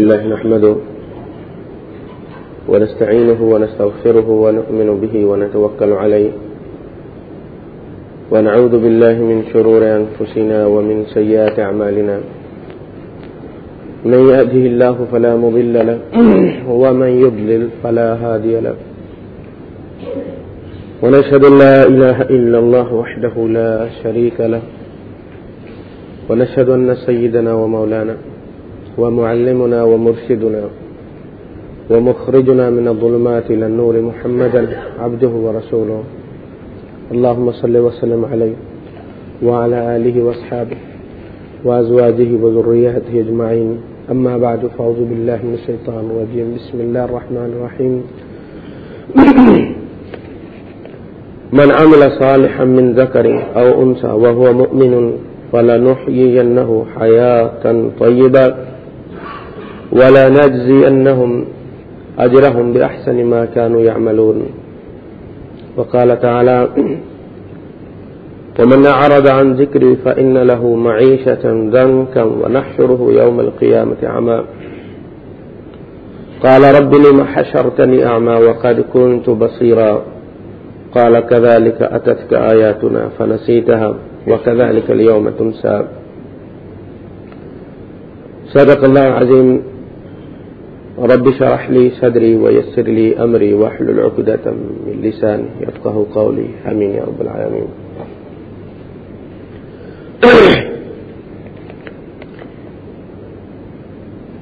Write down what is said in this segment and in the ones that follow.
الله نحمده ونستعينه ونستغفره ونؤمن به ونتوكل عليه ونعوذ بالله من شرور أنفسنا ومن سيئات أعمالنا من يأده الله فلا مضل له ومن يضلل فلا هادي له ونشهد لا إله إلا الله وحده لا شريك له ونشهد أن سيدنا ومولانا ومعلمنا ومرشدنا ومخرجنا من الظلمات إلى النور محمدا عبده ورسوله. اللهم صل وسلم عليه وعلى آله وأصحابه وأزواجه وذرياته أجمعين. أما بعد، فأعوذ بالله من الشيطان الرجيم. بسم الله الرحمن الرحيم. من عمل صالحا من ذكر أو أنثى وهو مؤمن فلنحيينه حياة طيبة. ولا نجزينهم أجرهم بأحسن ما كانوا يعملون. وقال تعالى ومن أعرض عن ذكري فإن له معيشة ذنكا ونحشره يوم القيامة عما قال رب لم حشرتني أعمى وقد كنت بصيرا. قال كذلك أتتك آياتنا فنسيتها وكذلك اليوم تنسى. صدق الله العظيم. رب شرح لي صدري ويسر لي أمري واحلل عقدة من لساني يفقه قولي. آمين يا رب العالمين.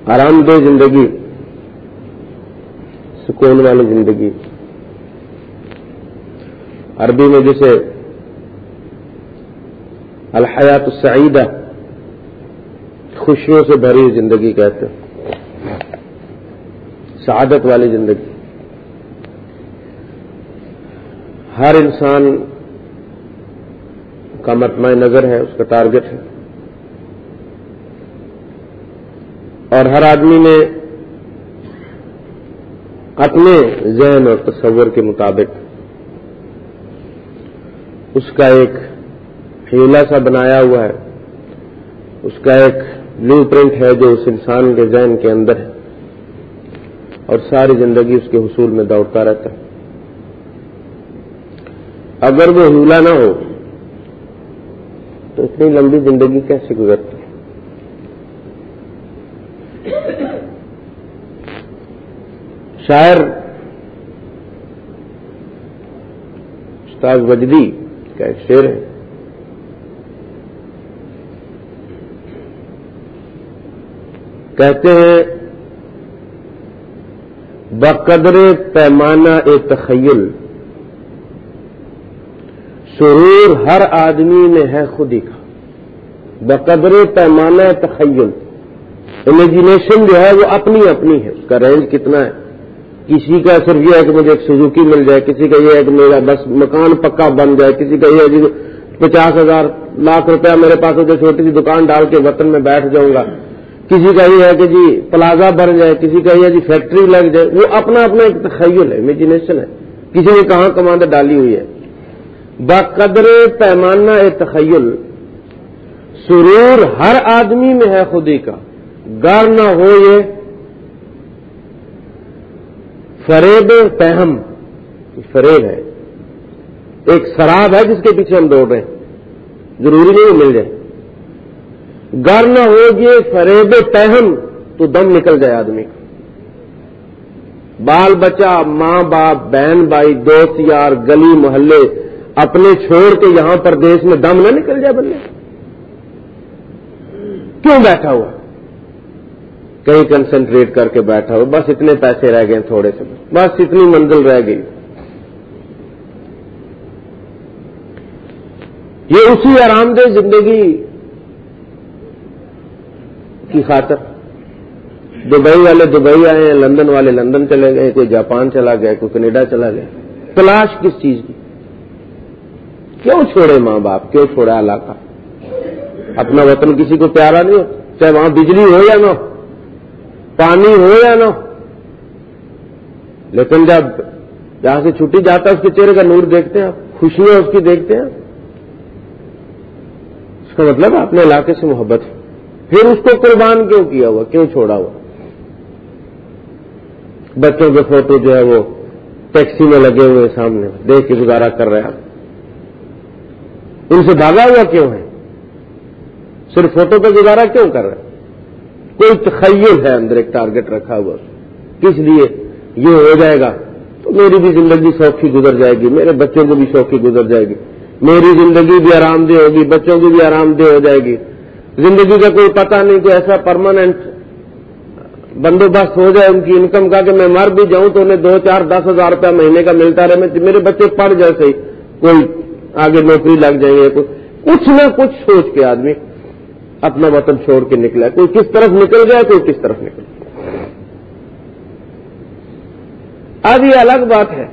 آرام دہ زندگی، سکون والی زندگی۔ عربی میں جسے الحیات السعیدہ، خوشیوں سے بھری زندگی کہتے ہیں۔ سعادت والی زندگی۔ ہر انسان کا متمع نظر ہے، اس کا ٹارگٹ ہے۔ اور ہر آدمی نے اپنے ذہن اور تصور کے مطابق اس کا ایک ہیلا سا بنایا ہوا ہے۔ اس کا ایک بلو پرنٹ ہے جو اس انسان کے ذہن کے اندر ہے۔ اور ساری زندگی اس کے حصول میں دوڑتا رہتا ہے۔ اگر وہ ہیلا نہ ہو، تو اتنی لمبی زندگی کیسے گزرتی؟ شاعر استاد وجدی کا ایک شعر ہے۔ کہتے ہیں بقدر پیمانہ اے تخیل۔ سرور ہر آدمی میں ہے خودی کا۔ بقدر پیمانہ تخیل۔ امیجنیشن جو ہے وہ اپنی اپنی ہے۔ اس کا رینج کتنا ہے؟ کسی کا صرف یہ ہے کہ مجھے ایک سزوکی مل جائے، کسی کا یہ ہے کہ میرا بس مکان پکا بن جائے، کسی کا یہ ہے کہ پچاس ہزار، لاکھ روپیہ میرے پاس ہو جو چھوٹی سی دکان ڈال کے وطن میں بیٹھ جاؤں گا۔ کسی کا یہ ہے کہ جی پلازا بن جائے، کسی کا یہ ہے جی فیکٹری لگ جائے، وہ اپنا اپنا ایک تخیل ہے امیجنیشن ہے۔ کسی نے کہاں کماندہ ڈالی ہوئی ہے۔ بقدر پیمانہ اے تخیل، سرور ہر آدمی میں ہے خودی کا۔ گر نہ ہو یہ فریب پہم فریب ہے۔ ایک شراب ہے جس کے پیچھے ہم دوڑ رہے ہیں۔ ضروری نہیں وہ مل جائے۔ گر نہ ہو یہ فریب پہم تو دم نکل جائے آدمی۔ کا بال بچہ، ماں باپ، بہن بھائی، دوست یار، گلی، محلے، اپنے چھوڑ کے یہاں پر دیش میں دم نہ نکل جائے بندے۔ کیوں بیٹھا ہوا؟ کہیں کنسنٹریٹ کر کے بیٹھا ہوا۔ بس اتنے پیسے رہ گئے تھوڑے سے۔ بس اتنی منزل رہ گئی۔ یہ اسی آرام دہ زندگی کی خاطر۔ دبئی والے دبئی آئے ہیں، لندن والے لندن چلے گئے، کوئی جاپان چلا گیا، کوئی کینیڈا چلا گیا۔ تلاش کس چیز کی؟ کیوں چھوڑے ماں باپ؟ کیوں چھوڑا علاقہ؟ اپنا وطن کسی کو پیارا نہیں ہو، چاہے وہاں بجلی ہو یا نہ پانی ہو یا نہ لیکن جب جہاں سے چھٹی جاتا ہے، اس کے چہرے کا نور دیکھتے ہیں آپ، خوشیاں اس کی دیکھتے ہیں اس کا مطلب اپنے علاقے سے محبت ہے۔ پھر اس کو قربان کیوں کیا ہوا؟ کیوں چھوڑا ہوا؟ بچوں کے فوٹو جو ہے وہ ٹیکسی میں لگے ہوئے سامنے، دیکھ کے گزارا کر رہے ہیں ان سے بھاگا ہوا کیوں ہے؟ صرف فوٹو پہ گزارا کیوں کر رہے کوئی تخیل ہے اندر ایک ٹارگٹ رکھا ہوا؟ کس لیے یہ ہو جائے گا؟ تو میری بھی زندگی سوکھی گزر جائے گی، میرے بچوں کو بھی سوکھی گزر جائے گی۔ میری زندگی بھی آرام دہ ہوگی، بچوں کی بھی آرام دہ ہو جائے گی۔ زندگی کا کوئی پتہ نہیں کوئی ایسا پرماننٹ بندوبست ہو جائے ان کی انکم کا کہ میں مر بھی جاؤں تو انہیں دو چار دس ہزار روپیہ مہینے کا ملتا رہے میرے بچے پڑھ جیسے ہی کوئی آگے نوکری لگ جائیں گے کچھ نہ کچھ سوچ کے آدمی اپنا وطن چھوڑ کے نکلا کوئی کس طرف نکل گیا کوئی کس طرف نکل گیا اب یہ الگ بات ہے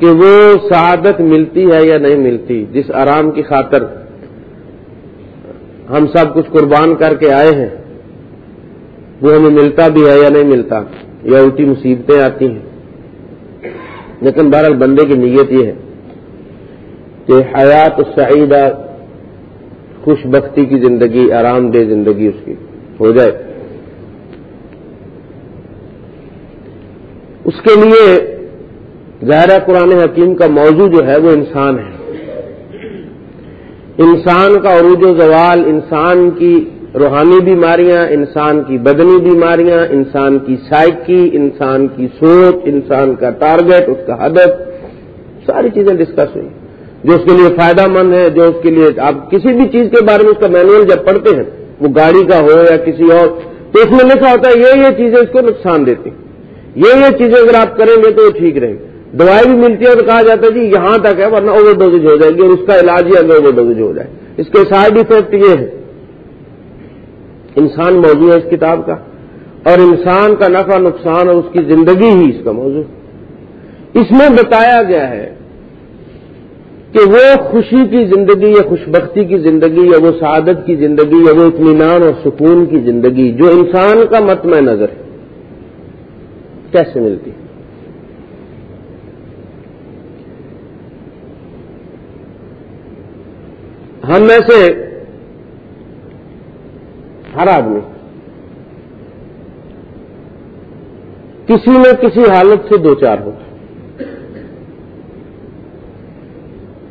کہ وہ سعادت ملتی ہے یا نہیں ملتی، جس آرام کی خاطر ہم سب کچھ قربان کر کے آئے ہیں۔ وہ ہمیں ملتا بھی ہے یا نہیں ملتا، یا الٹی مصیبتیں آتی ہیں۔ لیکن بہرحال بندے کی نیت یہ ہے کہ حیات سعیدہ خوش بختی کی زندگی، آرام دہ زندگی اس کی ہو جائے۔ اس کے لیے ظاہرہ قرآن حکیم کا موضوع جو ہے وہ انسان ہے۔ انسان کا عروج و زوال، انسان کی روحانی بیماریاں، انسان کی بدنی بیماریاں، انسان کی سائیکی انسان کی سوچ، انسان کا ٹارگٹ اس کا ہدف، ساری چیزیں ڈسکس ہوئی۔ جو اس کے لیے فائدہ مند ہے، جو اس کے لیے آپ کسی بھی چیز کے بارے میں اس کا مینوئل جب پڑھتے ہیں، وہ گاڑی کا ہو یا کسی اور، تو اس میں لکھا ہوتا ہے، یہ یہ چیزیں اس کو نقصان دیتی یہ یہ چیزیں اگر آپ کریں گے تو وہ ٹھیک رہیں گے دوائی بھی ملتی ہے تو کہا جاتا ہے جی یہاں تک ہے ورنہ اوور ڈوز ہو جائے گی اور اس کا علاج ہی اگر اوور ڈوز ہو جائے۔ اس کے سائڈ افیکٹ یہ ہے انسان موضوع ہے اس کتاب کا۔ اور انسان کا نفع نقصان اور اس کی زندگی ہی اس کا موضوع۔ اس میں بتایا گیا ہے کہ وہ خوشی کی زندگی، یا خوشبختی کی زندگی، یا وہ سعادت کی زندگی، یا وہ اطمینان اور سکون کی زندگی، جو انسان کا متمع نظر ہے، کیسے ملتی؟ ہے ہم میں سے ہر آدمی کسی نہ کسی حالت سے دو چار ہوتا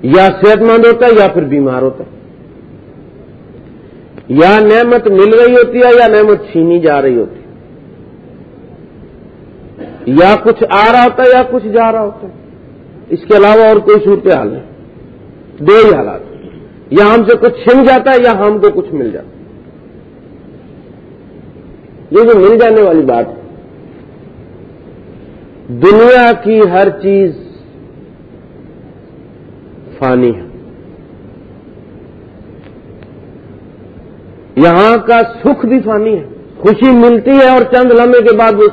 یا صحت مند ہوتا ہے یا پھر بیمار ہوتا ہے۔ یا نعمت مل رہی ہوتی ہے یا نعمت چھینی جا رہی ہوتی ہے۔ یا کچھ آ رہا ہوتا ہے یا کچھ جا رہا ہوتا ہے۔ اس کے علاوہ اور کوئی صورت حال نہیں۔ دو ہی حالات۔ یا ہم سے کچھ چھن جاتا ہے یا ہم کو کچھ مل جاتا ہے۔ یہ جو مل جانے والی بات ہے۔ دنیا کی ہر چیز فانی ہے۔ یہاں کا سکھ بھی فانی ہے۔ خوشی ملتی ہے اور چند لمحے کے بعد وہ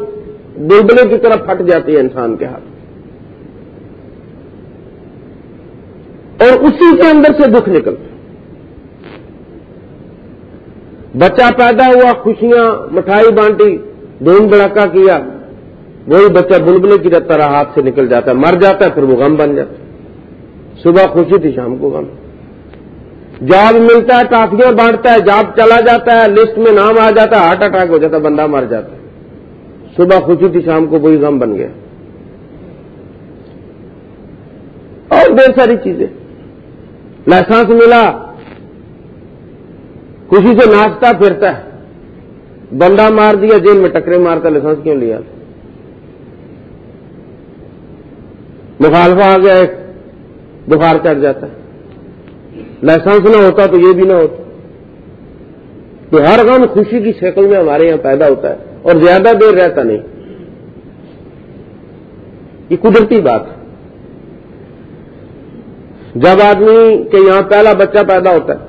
بلبلے کی طرف پھٹ جاتی ہے انسان کے ہاتھ۔ اور اسی کے اندر سے دکھ نکلتا بچہ پیدا ہوا، خوشیاں، مٹھائی بانٹی، دھوم بڑاکا کیا، وہی بچہ بلبلے کی طرح ہاتھ سے نکل جاتا ہے، مر جاتا ہے، پھر وہ غم بن جاتا ہے۔ صبح خوشی تھی، شام کو غم۔ جاب ملتا ہے، ٹافیاں بانٹتا ہے، جاب چلا جاتا ہے، لسٹ میں نام آ جاتا ہے، ہارٹ اٹیک ہو جاتا ہے، بندہ مر جاتا ہے۔ صبح خوشی تھی، شام کو وہی غم بن گیا۔ اور ڈھیر ساری چیزیں۔ لائسنس ملا۔ خوشی سے ناچتا پھرتا ہے۔ بندہ مار دیا، جیل میں ٹکرے مارتا لائسنس کیوں لیا؟ مخالفہ آ گیا، ایک بخار چڑھ جاتا ہے۔ لائسنس نہ ہوتا تو یہ بھی نہ ہوتا۔ تو ہر غم خوشی کی شکل میں ہمارے یہاں پیدا ہوتا ہے اور زیادہ دیر رہتا نہیں۔ یہ قدرتی بات ہے۔ جب آدمی کے یہاں پہلا بچہ پیدا ہوتا ہے،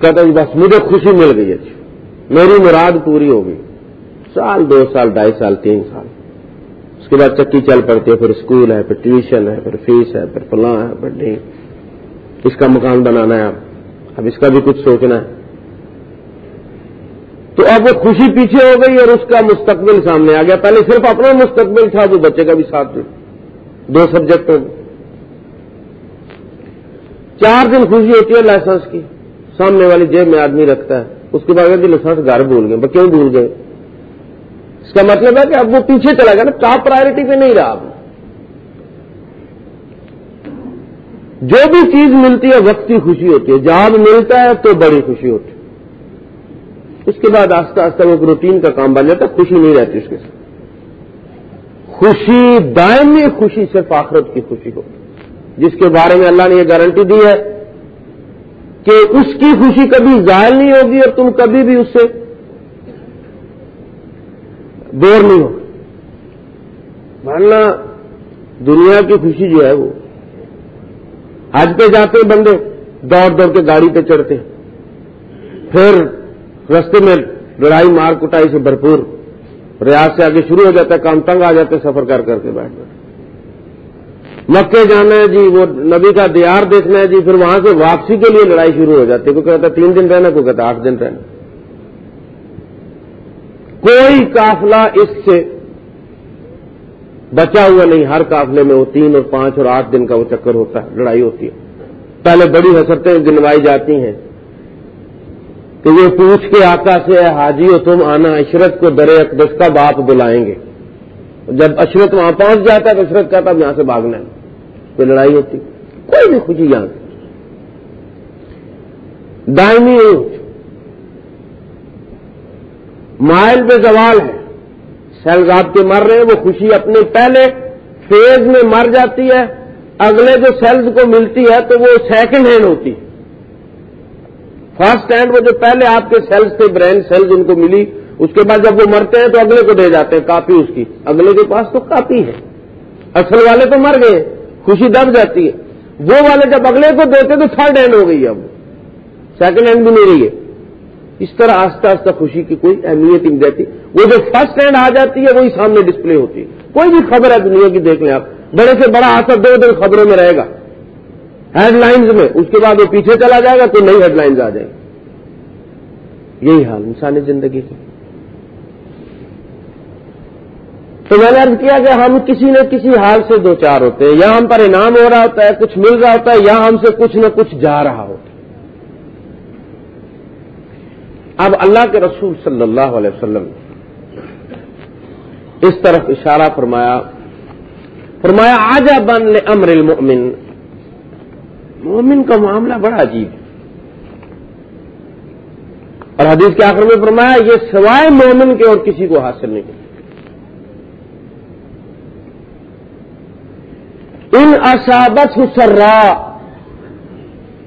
کہتا ہے، بس مجھے خوشی مل گئی ہے۔ میری مراد پوری ہو گئی۔ سال، دو سال، ڈھائی سال، تین سال۔ اس کے بعد چکی چل پڑتی ہے، پھر اسکول ہے، پھر ٹیوشن ہے، پھر فیس ہے، پھر فلاں ہے، پھر نہیں اس کا مکان بنانا ہے۔ اب اب اس کا بھی کچھ سوچنا ہے۔ تو اب وہ خوشی پیچھے ہو گئی اور اس کا مستقبل سامنے آ گیا۔ پہلے صرف اپنا مستقبل تھا، وہ بچے کا بھی ساتھ دو۔ سبجیکٹ ہو چار دن خوشی ہوتی ہے لائسنس کی۔ سامنے والی جیب میں آدمی رکھتا ہے۔ اس کے بعد لائسنس گھر بھول گئے کیوں بھول گئے؟ اس کا مطلب ہے کہ اب وہ پیچھے چلا گیا نا ٹاپ پرائرٹی پہ نہیں رہا اب۔ جو بھی چیز ملتی ہے، وقت کی خوشی ہوتی ہے۔ جاب ملتا ہے تو بڑی خوشی ہوتی ہے۔ اس کے بعد آستہ آستہ وہ روٹین کا کام بن جاتا ہے، خوشی نہیں رہتی اس کے ساتھ۔ خوشی دائمی خوشی صرف آخرت کی خوشی ہو جس کے بارے میں اللہ نے یہ گارنٹی دی ہے کہ اس کی خوشی کبھی ظاہر نہیں ہوگی اور تم کبھی بھی اس سے دور نہیں ہوگی۔ ماننا دنیا کی خوشی جو ہے وہ حج پہ جاتے بندے، دوڑ دوڑ کے گاڑی پہ چڑھتے پھر رستے میں لڑائی، مار کٹائی سے بھرپور، ریاض سے آگے شروع ہو جاتا ہے، کام تنگ آ جاتے سفر کر کر کے بیٹھ بیٹھ مکے جانا ہے جی وہ نبی کا دیار دیکھنا ہے جی پھر وہاں سے واپسی کے لیے لڑائی شروع ہو جاتی ہے۔ کوئی کہتا تین دن رہنا، کوئی کہتا آٹھ دن رہنا۔ کوئی کافلا اس سے بچا ہوا نہیں، ہر کافلے میں وہ تین اور پانچ اور آٹھ دن کا وہ چکر ہوتا ہے، لڑائی ہوتی ہے۔ پہلے بڑی حسرتیں گنوائی جاتی ہیں کہ یہ پوچھ کے آقا سے حاجی ہو تم آنا عشرت کو درے اقدس کا باپ بلائیں گے۔ جب عشرت وہاں پہنچ جاتا ہے، تو عشرت کہتا اب یہاں سے بھاگنا ہے۔ کوئی لڑائی ہوتی، کوئی بھی خوشی یہاں دائمی مائل پہ زوال ہے۔ سیلز آپ کے مر رہے ہیں، وہ خوشی اپنے پہلے فیز میں مر جاتی ہے۔ اگلے جو سیلز کو ملتی ہے تو وہ سیکنڈ ہینڈ ہوتی۔ ہے فرسٹ ہینڈ وہ جو پہلے آپ کے سیلز تھے، برین سیلز ان کو ملی، اس کے بعد جب وہ مرتے ہیں تو اگلے کو دے جاتے ہیں، کاپی اس کی۔ اگلے کے پاس تو کاپی ہے۔ اصل والے تو مر گئے۔ خوشی دب جاتی ہے۔ وہ والے جب اگلے کو دیتے تو تھرڈ ہینڈ ہو گئی ہے اب۔ سیکنڈ ہینڈ بھی نہیں رہی ہے۔ اس طرح آستہ آستہ خوشی کی کوئی اہمیت نہیں رہتی وہ جو فرسٹ ہینڈ آ جاتی ہے وہی سامنے ڈسپلے ہوتی ہے۔ کوئی بھی خبر ہے دنیا کی دیکھ لیں آپ۔ بڑے سے بڑا آسر دو دن خبروں میں رہے گا۔ ہیڈ لائنز میں۔ اس کے بعد وہ پیچھے چلا جائے گا تو نئی ہیڈ لائنز آ جائیں۔ گی یہی حال انسانی زندگی کا۔ تو میں نے ارد کیا کہ ہم کسی نہ کسی حال سے دو چار ہوتے ہیں۔ یا ہم پر انعام ہو رہا ہوتا ہے، کچھ مل رہا ہوتا ہے، یا ہم سے کچھ نہ کچھ جا رہا ہوتا ہے۔ اب اللہ کے رسول صلی اللہ علیہ وسلم اس طرف اشارہ فرمایا فرمایا آجا بن لے امر المؤمن۔ مومن کا معاملہ بڑا عجیب ہے۔ اور حدیث کے آخر میں فرمایا، یہ سوائے مومن کے اور کسی کو حاصل نہیں۔ کرتا ان اصابت سرا۔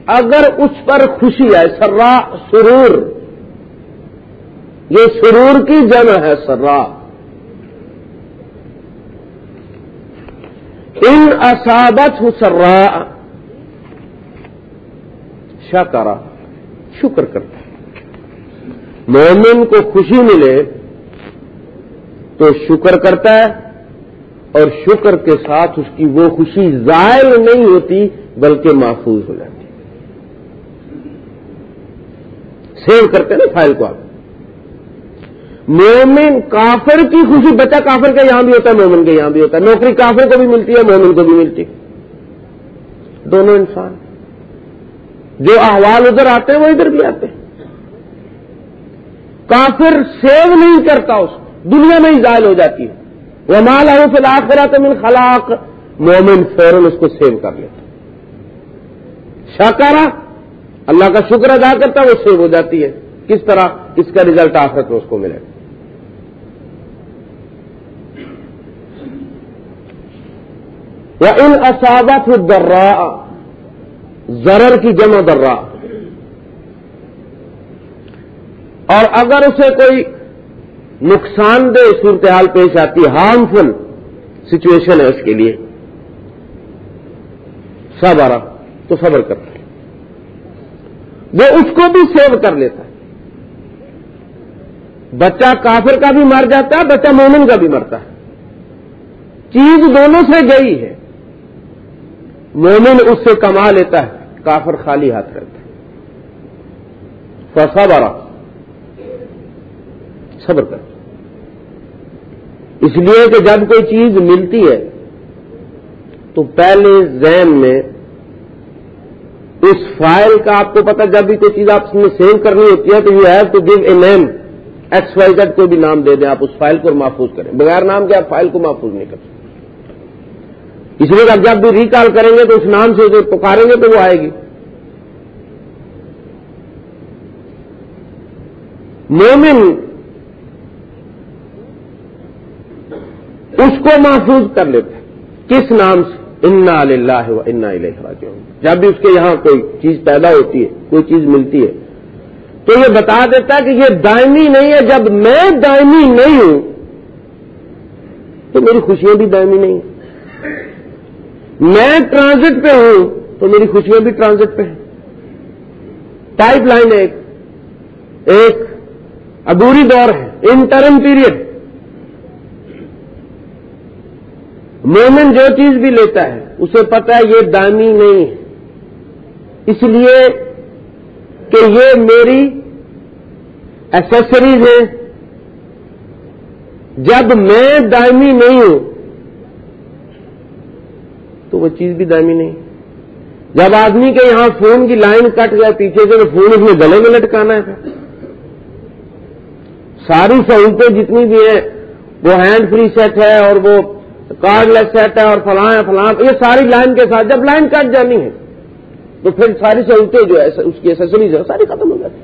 اگر اس پر خوشی ہے، سرا، سرور۔ یہ سرور کی جمع ہے، سرا۔ ان اصابت سرا۔ شکرا شکر کرتا ہے مومن کو خوشی ملے تو شکر کرتا ہے اور شکر کے ساتھ اس کی وہ خوشی ظاہر نہیں ہوتی بلکہ محفوظ ہو جاتی سیو کرتے نا فائل کو آپ۔ مومن کافر کی خوشی، بچہ کافر کا یہاں بھی ہوتا ہے، مومن کے یہاں بھی ہوتا ہے۔ نوکری کافر کو بھی ملتی ہے، مومن کو بھی ملتی۔ دونوں انسان۔ جو احوال ادھر آتے ہیں، وہ ادھر بھی آتے ہیں۔ کافر سیو نہیں کرتا اس دنیا میں ہی ظاہر ہو جاتی ہے۔ وہ مال فی الآخرات من خلاق. مومن فوراً اس کو سیو کر لیتا شاکارا اللہ کا شکر ادا کرتا وہ سیو ہو جاتی ہے. کس طرح؟ اس کا ریزلٹ آخرت میں اس کو ملے وہ ان اصابت درا زرر کی جمع درا اور اگر اسے کوئی نقصان دہ صورتحال پیش آتی ہے۔ ہارمفل سچویشن ہے اس کے لیے۔ سب آ رہا تو صبر کرتا ہے وہ اس کو بھی سیو کر لیتا ہے۔ بچہ کافر کا بھی مر جاتا ہے، بچہ مومن کا بھی مرتا ہے۔ چیز دونوں سے گئی ہے۔ مومن اس سے کما لیتا ہے، کافر خالی ہاتھ کرتا ہے۔ سب آ رہا صبر کر۔ اس لیے کہ جب کوئی چیز ملتی ہے، تو پہلے ذہن میں اس فائل کا آپ کو پتا جب بھی کوئی چیز آپ نے سیو کرنی ہوتی ہے، تو you have to give a name X Y Z کوئی بھی نام دے دیں آپ اس فائل کو محفوظ کریں۔ بغیر نام کے آپ فائل کو محفوظ نہیں کر سکتے۔ اس لیے آپ جب بھی ریکال کریں گے تو اس نام سے جو پکاریں گے تو وہ آئے گی۔ مومن اس کو محفوظ کر لیتے کس نام سے؟ انا اللہ و انا راجعون۔ جب بھی اس کے یہاں کوئی چیز پیدا ہوتی ہے، کوئی چیز ملتی ہے، تو یہ بتا دیتا ہے کہ یہ دائمی نہیں ہے۔ جب میں دائمی نہیں ہوں، تو میری خوشیاں بھی دائمی نہیں میں ٹرانزٹ پہ ہوں، تو میری خوشیاں بھی ٹرانزٹ پہ ہیں۔ ٹائپ لائن ایک ایک ادوری دور ہے، انٹرم پیریڈ۔ مومن جو چیز بھی لیتا ہے، اسے پتا ہے یہ دائمی نہیں ہے۔ اس لیے کہ یہ میری ایسیسریز ہیں۔ جب میں دائمی نہیں ہوں، تو وہ چیز بھی دائمی نہیں۔ جب آدمی کے یہاں فون کی لائن کٹ جائے پیچھے سے، تو فون اس میں گلے میں لٹکانا ہے۔ ساری سہولتیں جتنی بھی ہیں، وہ ہینڈ فری سیٹ ہے اور وہ کارڈ لیس سیٹ ہے اور فلاں فلاں، یہ ساری لائن کے ساتھ، جب لائن کٹ جانی ہے، تو پھر ساری سہولتیں جو ہے، اس کی ایسیسریز ہے ساری ختم ہو جاتی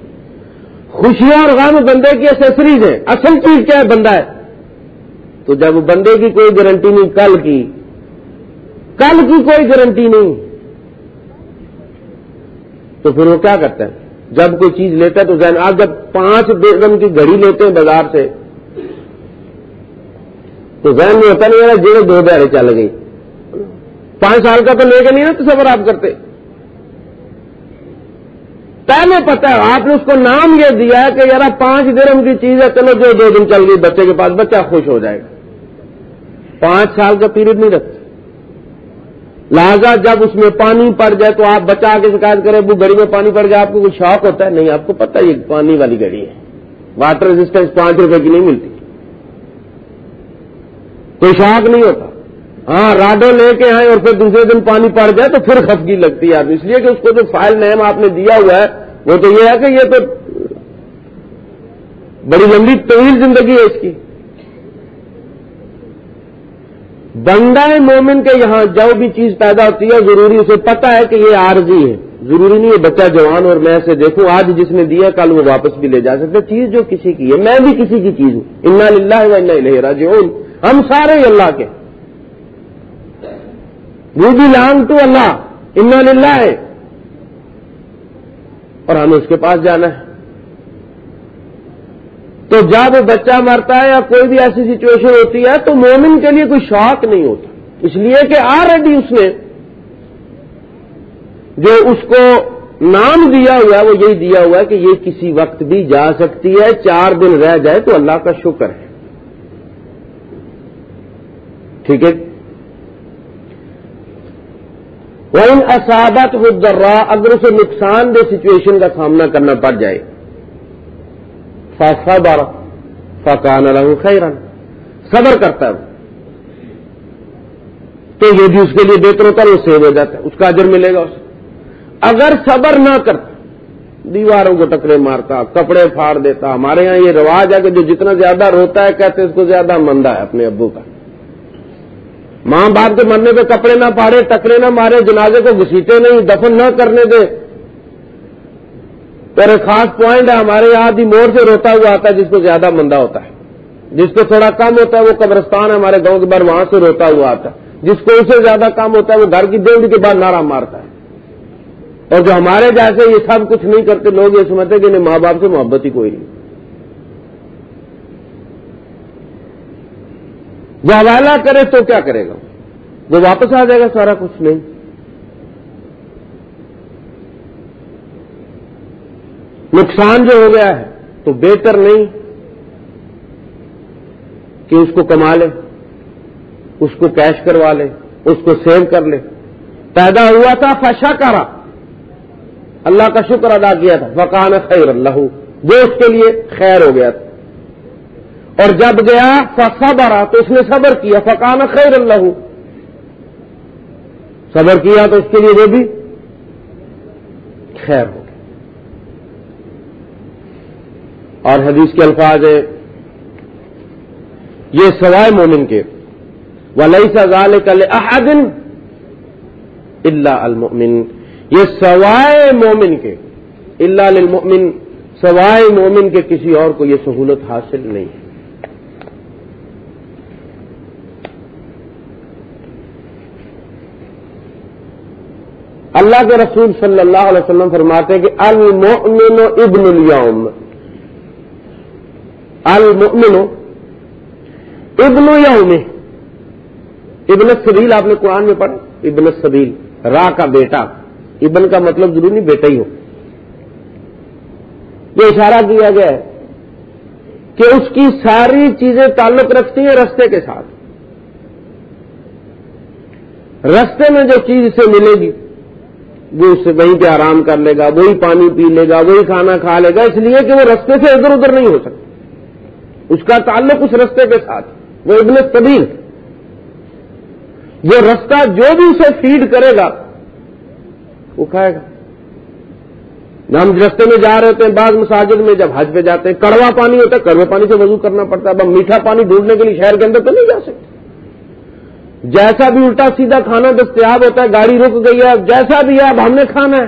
خوشیاں اور غم بندے کی ایسیسریز ہیں۔ اصل چیز کیا ہے؟ بندہ ہے۔ تو جب بندے کی کوئی گارنٹی نہیں، کل کی۔ کل کی کوئی گارنٹی نہیں۔ تو پھر وہ کیا کرتا ہے؟ جب کوئی چیز لیتا ہے تو ذہن آپ جب پانچ دن کی گھڑی لیتے ہیں بازار سے تو ذہن میں ہوتا نہیں جیڑے دو دیہڑے چل گئی پانچ سال کا تو لے کے نہیں نا تصور آپ کرتے۔ پہلے پتا ہے، آپ نے اس کو نام یہ دیا ہے کہ یار پانچ درم کی چیز ہے، چلو جو دو دن چل گئی بچے کے پاس، بچہ خوش ہو جائے گا۔ پانچ سال کا پیریڈ نہیں رکھتے۔ لہذا جب اس میں پانی پڑ جائے تو آپ بچا کے شکایت کریں وہ گڑی میں پانی پڑ جائے، آپ کو کوئی شوق ہوتا ہے؟ نہیں، آپ کو پتا یہ پانی والی گڑی ہے۔ واٹر ریزسٹینس پانچ روپے کی نہیں ملتی۔ کوئی نہیں ہوتا۔ ہاں راڈو لے کے آئے اور پھر دوسرے دن پانی پڑ جائے تو پھر خفگی لگتی ہے۔ آپ اس لیے کہ اس کو جو فائل نیم آپ نے دیا ہوا ہے، وہ تو یہ ہے کہ یہ تو بڑی لمبی طویل زندگی ہے اس کی۔ بندہ مومن کے یہاں جو بھی چیز پیدا ہوتی ہے، ضروری اسے پتا ہے کہ یہ عارضی ہے۔ ضروری نہیں ہے بچہ جوان اور میں سے دیکھوں، آج جس نے دیا، کل وہ واپس بھی لے جا سکتے چیز جو کسی کی ہے، میں بھی کسی کی چیز ہوں۔ انا للہ و انا الیہ راجعون۔ ہم سارے ہی اللہ کے۔ وہ بھی لانگ ٹو اللہ، انا للہ ہے اور ہمیں اس کے پاس جانا ہے۔ تو جب بچہ مرتا ہے یا کوئی بھی ایسی سچویشن ہوتی ہے، تو مومن کے لیے کوئی شوق نہیں ہوتا۔ اس لیے کہ آلریڈی اس نے جو اس کو نام دیا ہوا ہے، وہ یہی دیا ہوا ہے کہ یہ کسی وقت بھی جا سکتی ہے، چار دن رہ جائے تو اللہ کا شکر ہے۔ ٹھیک ہے؟ وہ ان اصابت درا اگر اسے نقصان دہ سچویشن کا سامنا کرنا پڑ جائے فاسا بارہ فاقان خیرن صبر کرتا ہے۔ تو یہ بھی اس کے لیے بہتر ہوتا ہے، وہ سیو ہو جاتا ہے، اس کا اجر ملے گا اسے۔ اگر صبر نہ کرتا، دیواروں کو ٹکرے مارتا، کپڑے پھاڑ دیتا، ہمارے یہاں یہ رواج ہے کہ جو جتنا زیادہ روتا ہے، کہتے اس کو زیادہ مندہ ہے اپنے ابو کا۔ ماں باپ کے مرنے پہ کپڑے نہ پاڑے، ٹکرے نہ مارے، جنازے کو گھسیٹے نہیں، دفن نہ کرنے دے۔ اور ایک خاص پوائنٹ ہے، ہمارے یہاں دی موڑ سے روتا ہوا آتا ہے، جس کو زیادہ مندہ ہوتا ہے۔ جس کو تھوڑا کم ہوتا ہے، وہ قبرستان ہے، ہمارے گاؤں کے بعد وہاں سے روتا ہوا آتا ہے۔ جس کو اسے زیادہ کم ہوتا ہے، وہ گھر کی دیوڑی کے بعد نعرہ مارتا ہے۔ اور جو ہمارے جیسے یہ سب کچھ نہیں کرتے، لوگ یہ سمجھتے کہ انہیں ماں باپ سے محبت ہی کوئی نہیں۔ وہ حوالہ کرے تو کیا کرے گا؟ وہ واپس آ جائے گا سارا کچھ نہیں۔ نقصان جو ہو گیا ہے تو بہتر نہیں کہ اس کو کما لے، اس کو کیش کروا لے، اس کو سیو کر لے۔ پیدا ہوا تھا فشا کرا اللہ کا شکر ادا کیا تھا۔ فقان خیر اللہ وہ اس کے لیے خیر ہو گیا تھا۔ اور جب گیا صبر تو اس نے صبر کیا فقان خیر اللہ صبر کیا تو اس کے لیے وہ بھی خیر ہو گیا۔ اور حدیث کے الفاظ ہے یہ سوائے مومن کے ولی سزال کل احدن اللہ المؤمن۔ یہ سوائے مومن کے اللہ للمؤمن، سوائے مومن کے کسی اور کو یہ سہولت حاصل نہیں ہے۔ اللہ کے رسول صلی اللہ علیہ وسلم فرماتے ہیں کہ المؤمن ابن اليوم. المؤمن ابن یوم. ابن السبیل آپ نے قرآن میں پڑھا؟ ابن السبیل را کا بیٹا. ابن کا مطلب ضروری نہیں بیٹا ہی ہو. یہ اشارہ کیا گیا ہے کہ اس کی ساری چیزیں تعلق رکھتی ہیں رستے کے ساتھ. رستے میں جو چیز اسے ملے گی وہ اسے وہیں پہ آرام کر لے گا، وہی پانی پی لے گا، وہی کھانا کھا لے گا، اس لیے کہ وہ رستے سے ادھر ادھر نہیں ہو سکتا۔ اس کا تعلق اس رستے کے ساتھ وہ ابن طبیل وہ رستہ جو بھی اسے فیڈ کرے گا، وہ کھائے گا۔ ہم رستے میں جا رہے ہوتے ہیں، بعض مساجد میں جب حج پہ جاتے ہیں، کڑوا پانی ہوتا ہے کڑوے پانی سے وضو کرنا پڑتا ہے، اب میٹھا پانی ڈھونڈنے کے لیے شہر کے اندر تو نہیں جا سکتے۔ جیسا بھی الٹا سیدھا کھانا دستیاب ہوتا ہے، گاڑی رک گئی ہے جیسا بھی ہے، اب ہم نے کھانا ہے۔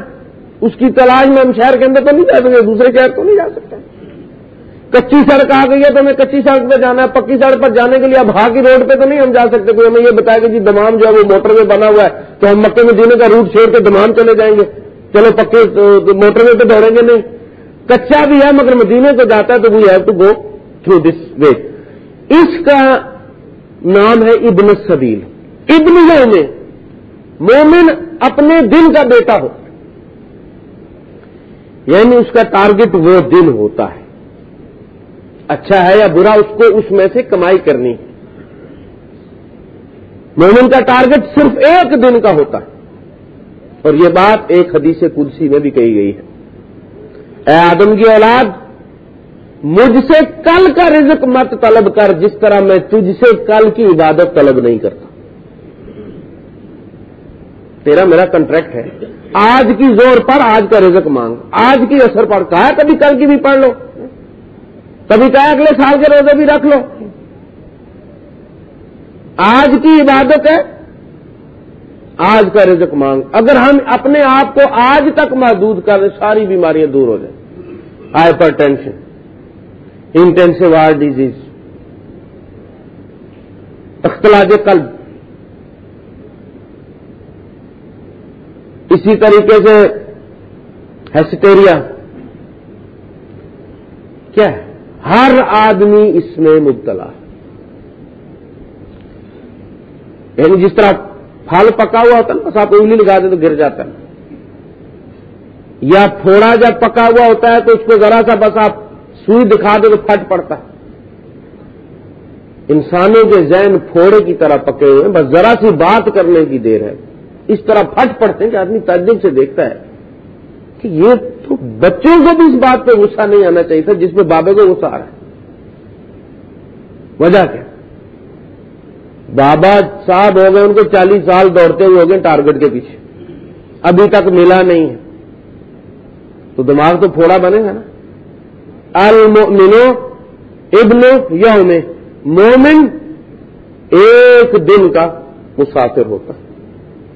اس کی تلاش میں ہم شہر کے اندر تو نہیں جا سکتے، دوسرے شہر تو نہیں جا سکتے۔ کچی سڑک آ گئی ہے تو ہمیں کچی سڑک پہ جانا ہے، پکی سڑک پر جانے کے لیے اب ہاں کی روڈ پہ تو نہیں ہم جا سکتے۔ کوئی ہمیں یہ بتایا کہ جی دمام جو ہے وہ موٹر میں بنا ہوا ہے، تو ہم مکے میں جینے کا روٹ چھوڑ کے دمام چلے جائیں گے۔ چلو پکے موٹر میں تو دوڑیں گے نہیں۔ کچا بھی ہے، مگر مدینے کو جاتا ہے تو we have to go through this way اس کا نام ہے ابن سبیل۔ ابن میں مومن اپنے دن کا بیٹا ہو۔ یعنی اس کا ٹارگٹ وہ دن ہوتا ہے۔ اچھا ہے یا برا اس کو اس میں سے کمائی کرنی۔ ہے مومن کا ٹارگٹ صرف ایک دن کا ہوتا۔ ہے اور یہ بات ایک حدیث کلسی میں بھی کہی گئی ہے۔ اے آدم کی اولاد مجھ سے کل کا رزق مت طلب کر جس طرح میں تجھ سے کل کی عبادت طلب نہیں کرتا۔ تیرا میرا کنٹریکٹ ہے۔ آج کی زور پر آج کا رزق مانگ۔ آج کی اثر پر کہا کبھی کل کی بھی پڑھ لو۔ کبھی کہا اگلے سال کے روزے بھی رکھ لو۔ آج کی عبادت ہے۔ آج کا رزق مانگ۔ اگر ہم اپنے آپ کو آج تک محدود کر ساری بیماریاں دور ہو جائیں۔ Hypertension intensive heart disease اختلاج قلب. اسی طریقے سے ہیسٹیریا کیا ہے؟ ہر آدمی اس میں مبتلا ہے. یعنی جس طرح پھل پکا ہوا ہوتا ہے نا، بس آپ انگلی لگا دیں تو گر جاتا ہے. یا پھوڑا جب پکا ہوا ہوتا ہے تو اس کو ذرا سا بس آپ سوئی دکھا دیں تو پھٹ پڑتا ہے۔ انسانوں کے ذہن پھوڑے کی طرح پکے ہوئے ہیں، بس ذرا سی بات کرنے کی دیر ہے۔ اس طرح پھٹ پڑتے ہیں کہ آدمی تعجب سے دیکھتا ہے۔ کہ یہ تو بچوں کو بھی اس بات پہ غصہ نہیں آنا چاہیے تھا، جس پہ بابے کو غصہ آ رہا ہے۔ وجہ کیا؟ بابا صاحب ہو گئے، ان کو چالیس سال دوڑتے ہوئے ہو گئے ٹارگٹ کے پیچھے۔ ابھی تک ملا نہیں ہے۔ تو دماغ تو پھوڑا بنے گا نا۔ المؤمنو ابن یوم، مومن ایک دن کا مسافر ہوتا ہے۔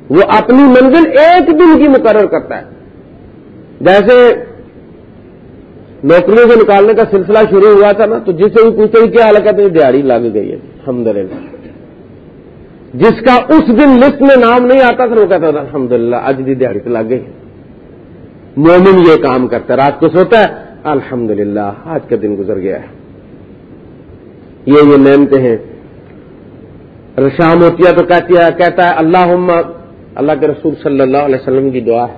وہ اپنی منزل ایک دن کی مقرر کرتا ہے۔ جیسے نوکریوں سے نکالنے کا سلسلہ شروع ہوا تھا نا، تو جس سے بھی پوچھتے کیا حال کہتے ہیں دیہڑی لگ گئی ہے۔ الحمد جس کا اس دن لسٹ میں نام نہیں آتا تھا، وہ کہتا تھا الحمد للہ آج بھی دیہڑی تو لگ گئی مومن یہ کام کرتا ہے، رات کو سوتا ہے الحمد للہ آج کا دن گزر گیا ہے۔ یہ یہ نعمتیں ہیں۔ شام ہوتی ہے تو کہتی ہے، کہتا ہے اللہ اللہ کے رسول صلی اللہ علیہ وسلم کی دعا ہے۔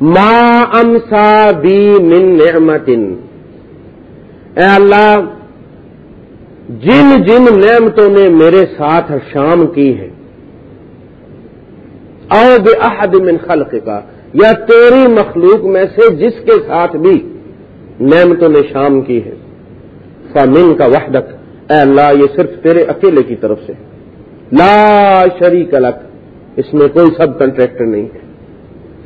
ما امسا بی من نعمت اے اللہ، جن جن نعمتوں نے میرے ساتھ شام کی ہے، او بے احد من خلق کا یا تیری مخلوق میں سے جس کے ساتھ بھی نعمتوں نے شام کی ہے۔ فامن کا وحدت اے اللہ، یہ صرف تیرے اکیلے کی طرف سے لا شریک الگ اس میں کوئی سب کنٹریکٹر نہیں ہے۔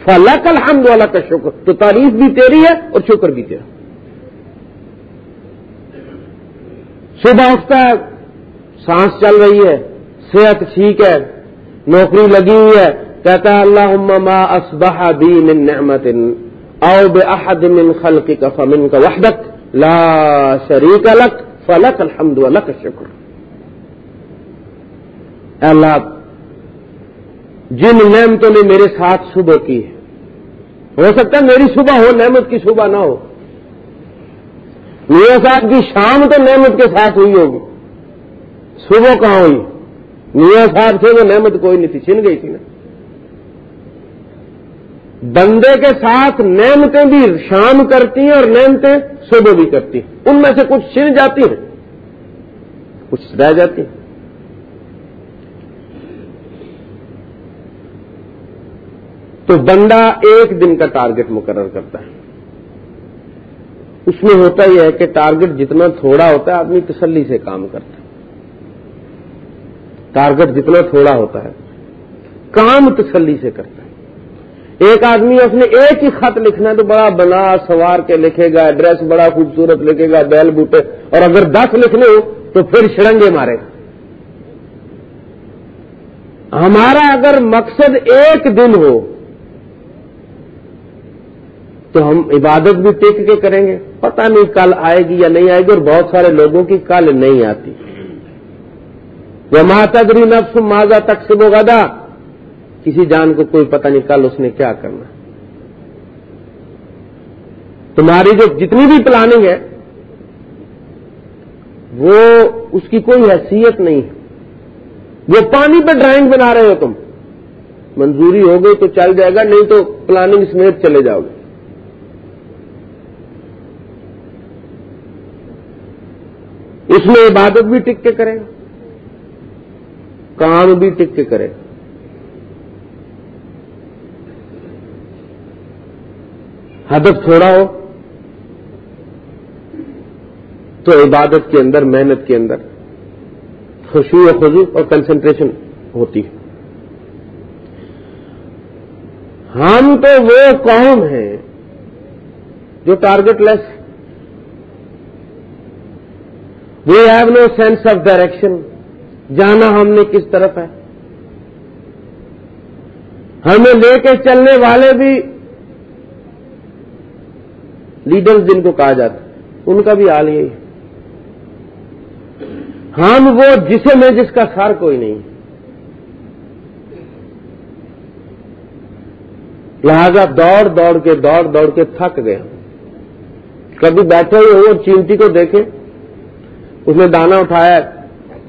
فلاں الحمد اللہ کا شکر، تو تعریف بھی تیری ہے اور شکر بھی تیرا۔ صبح اٹھتا ہے، سانس چل رہی ہے، صحت ٹھیک ہے، نوکری لگی ہوئی ہے کہتا ہے اللہ ما اسبح بی من نعمت او بے من خلق کا فمن کا وحدت لا شریک لک فلک الحمد لک شکر اللہ، جن نعمتوں نے میرے ساتھ صبح کی ہے، ہو سکتا ہے میری صبح ہو، نعمت کی صبح نہ ہو۔ میرے صاحب کی شام تو نعمت کے ساتھ ہوئی ہوگی۔ صبح کہاں ہوئی؟ میاں صاحب تھے وہ نعمت کوئی نہیں تھی، چھن گئی تھی نا۔ بندے کے ساتھ نعمتیں بھی شام کرتی ہیں اور نعمتیں صبح بھی کرتی ہیں۔ ان میں سے کچھ چھن جاتی ہیں، کچھ رہ جاتی ہیں۔ تو بندہ ایک دن کا ٹارگٹ مقرر کرتا ہے۔ اس میں ہوتا یہ ہے کہ ٹارگٹ جتنا تھوڑا ہوتا ہے، آدمی تسلی سے کام کرتا ہے۔ ٹارگٹ جتنا تھوڑا ہوتا ہے، کام تسلی سے کرتا ہے۔ ایک آدمی اپنے ایک ہی خط لکھنا ہے تو بڑا بنا سوار کے لکھے گا ایڈریس بڑا خوبصورت لکھے گا، بیل بوٹے۔ اور اگر دس لکھنے ہو تو پھر شرنگے مارے۔ گا ہمارا اگر مقصد ایک دن ہو تو ہم عبادت بھی ٹیک کے کریں گے۔ پتہ نہیں کل آئے گی یا نہیں آئے گی اور بہت سارے لوگوں کی کل نہیں آتی۔ وہ ماتا گری نفس ماضا تک سے کسی جان کو کوئی پتہ نہیں کل اس نے کیا کرنا تمہاری جو جتنی بھی پلاننگ ہے، وہ اس کی کوئی حیثیت نہیں ہے۔ وہ پانی پہ ڈرائنگ بنا رہے ہو تم۔ منظوری ہو گئی تو چل جائے گا، نہیں تو پلاننگ سمیت چلے جاؤ گے۔ اس میں عبادت بھی ٹک کے کرے کام بھی ٹک کے کرے ہدف تھوڑا ہو تو عبادت کے اندر، محنت کے اندر خوشی و خزو اور کنسنٹریشن ہوتی ہے۔ ہم تو وہ قوم ہیں جو targetless we have no sense of direction جانا ہم نے کس طرف ہے؟ ہمیں لے کے چلنے والے بھی لیڈرز جن کو کہا جاتا ان کا بھی حال یہی ہم وہ جسے میں جس کا سر کوئی نہیں۔ لہذا دوڑ دوڑ کے دوڑ دوڑ کے تھک گئے کبھی بیٹھے ہوئے ہو چینٹی کو دیکھیں اس نے دانا اٹھایا،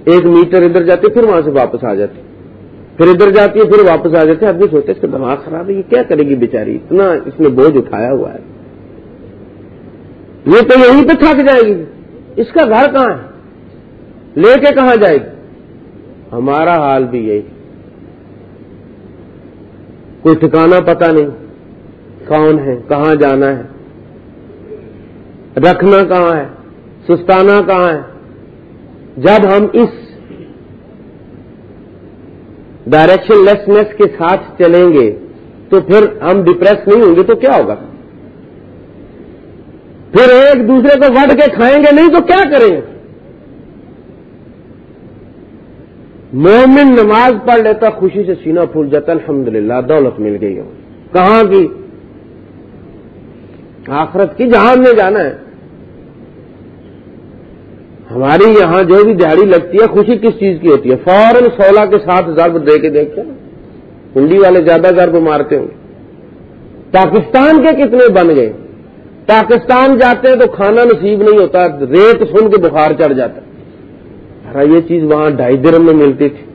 ایک میٹر ادھر جاتی، پھر وہاں سے واپس آ جاتی۔ پھر ادھر جاتی ہے پھر واپس آ جاتے آدمی سوچتے اس کا دماغ خراب ہے، یہ کیا کرے گی بیچاری؟ اتنا اس نے بوجھ اٹھایا ہوا ہے۔ یہ تو یہیں پہ تھک جائے گی۔ اس کا گھر کہاں ہے؟ لے کے کہاں جائے گی؟ ہمارا حال بھی یہی۔ کوئی ٹھکانا پتا نہیں۔ کون ہے؟ کہاں جانا ہے؟ رکھنا کہاں ہے؟ سستانا کہاں ہے؟ جب ہم اس ڈائریکشن لیسنس کے ساتھ چلیں گے تو پھر ہم ڈپریس نہیں ہوں گے تو کیا ہوگا؟ پھر ایک دوسرے کو وڈ کے کھائیں گے نہیں تو کیا کریں؟ گے مومن نماز پڑھ لیتا، خوشی سے سینہ پھول جاتا، الحمدللہ، دولت مل گئی ہو کہاں کی؟ آخرت کی جہاں میں جانا ہے۔ ہماری یہاں جو بھی دہاڑی لگتی ہے، خوشی کس چیز کی ہوتی ہے؟ فوراً سولہ کے ساتھ ضرب دے کے دیکھتے ہیں ہنڈی والے زیادہ ضرب مارتے ہوں۔ گے پاکستان کے کتنے بن گئے؟ پاکستان جاتے ہیں تو کھانا نصیب نہیں ہوتا، ریت سن کے بخار چڑھ جاتا۔ ارا یہ چیز وہاں ڈھائی درم میں ملتی تھی۔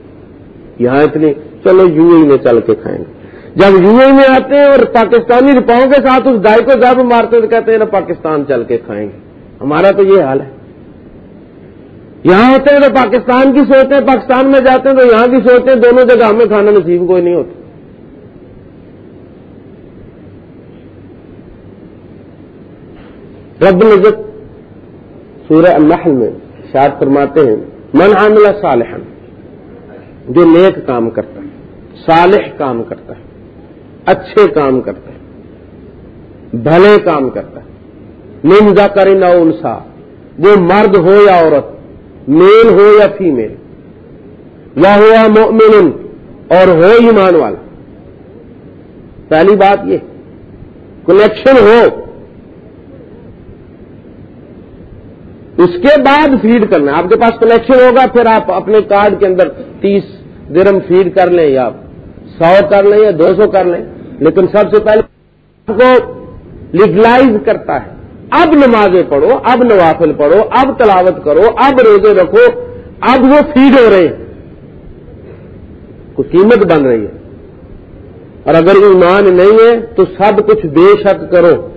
یہاں اتنی، چلو یو ای میں چل کے کھائیں گے۔ جب یو ای میں آتے ہیں اور پاکستانی رپاؤں کے ساتھ اس ڈائی کو ضرب مارتے تو کہتے ہیں، نا پاکستان چل کے کھائیں گے۔ ہمارا تو یہ حال ہے۔ یہاں ہوتے ہیں تو پاکستان کی سوچتے ہیں پاکستان میں جاتے ہیں تو یہاں کی سوچتے ہیں دونوں جگہ ہمیں کھانا نصیب کوئی نہیں ہوتا۔ رب العزت سورہ النحل میں شاد فرماتے ہیں، من عاملہ صالحا، جو نیک کام کرتا ہے، صالح کام کرتا ہے، اچھے کام کرتا ہے، بھلے کام کرتا ہے نمزا کرے نہ انسا، وہ مرد ہو یا عورت، میل ہو یا فیمیل، یا ہوا مومن اور ہو ایمان والا۔ پہلی بات یہ کنیکشن ہو اس کے بعد فیڈ کرنا آپ کے پاس کنیکشن ہوگا، پھر آپ اپنے کارڈ کے اندر تیس درم فیڈ کر لیں یا سو کر لیں یا دو سو کر لیں۔ لیکن سب سے پہلے کو لیگلائز کرتا ہے۔ اب نمازیں پڑھو، اب نوافل پڑھو، اب تلاوت کرو، اب روزے رکھو، اب وہ فیڈ ہو رہے ہیں۔ کوئی قیمت بن رہی ہے۔ اور اگر ایمان نہیں ہے تو سب کچھ بے شک کرو۔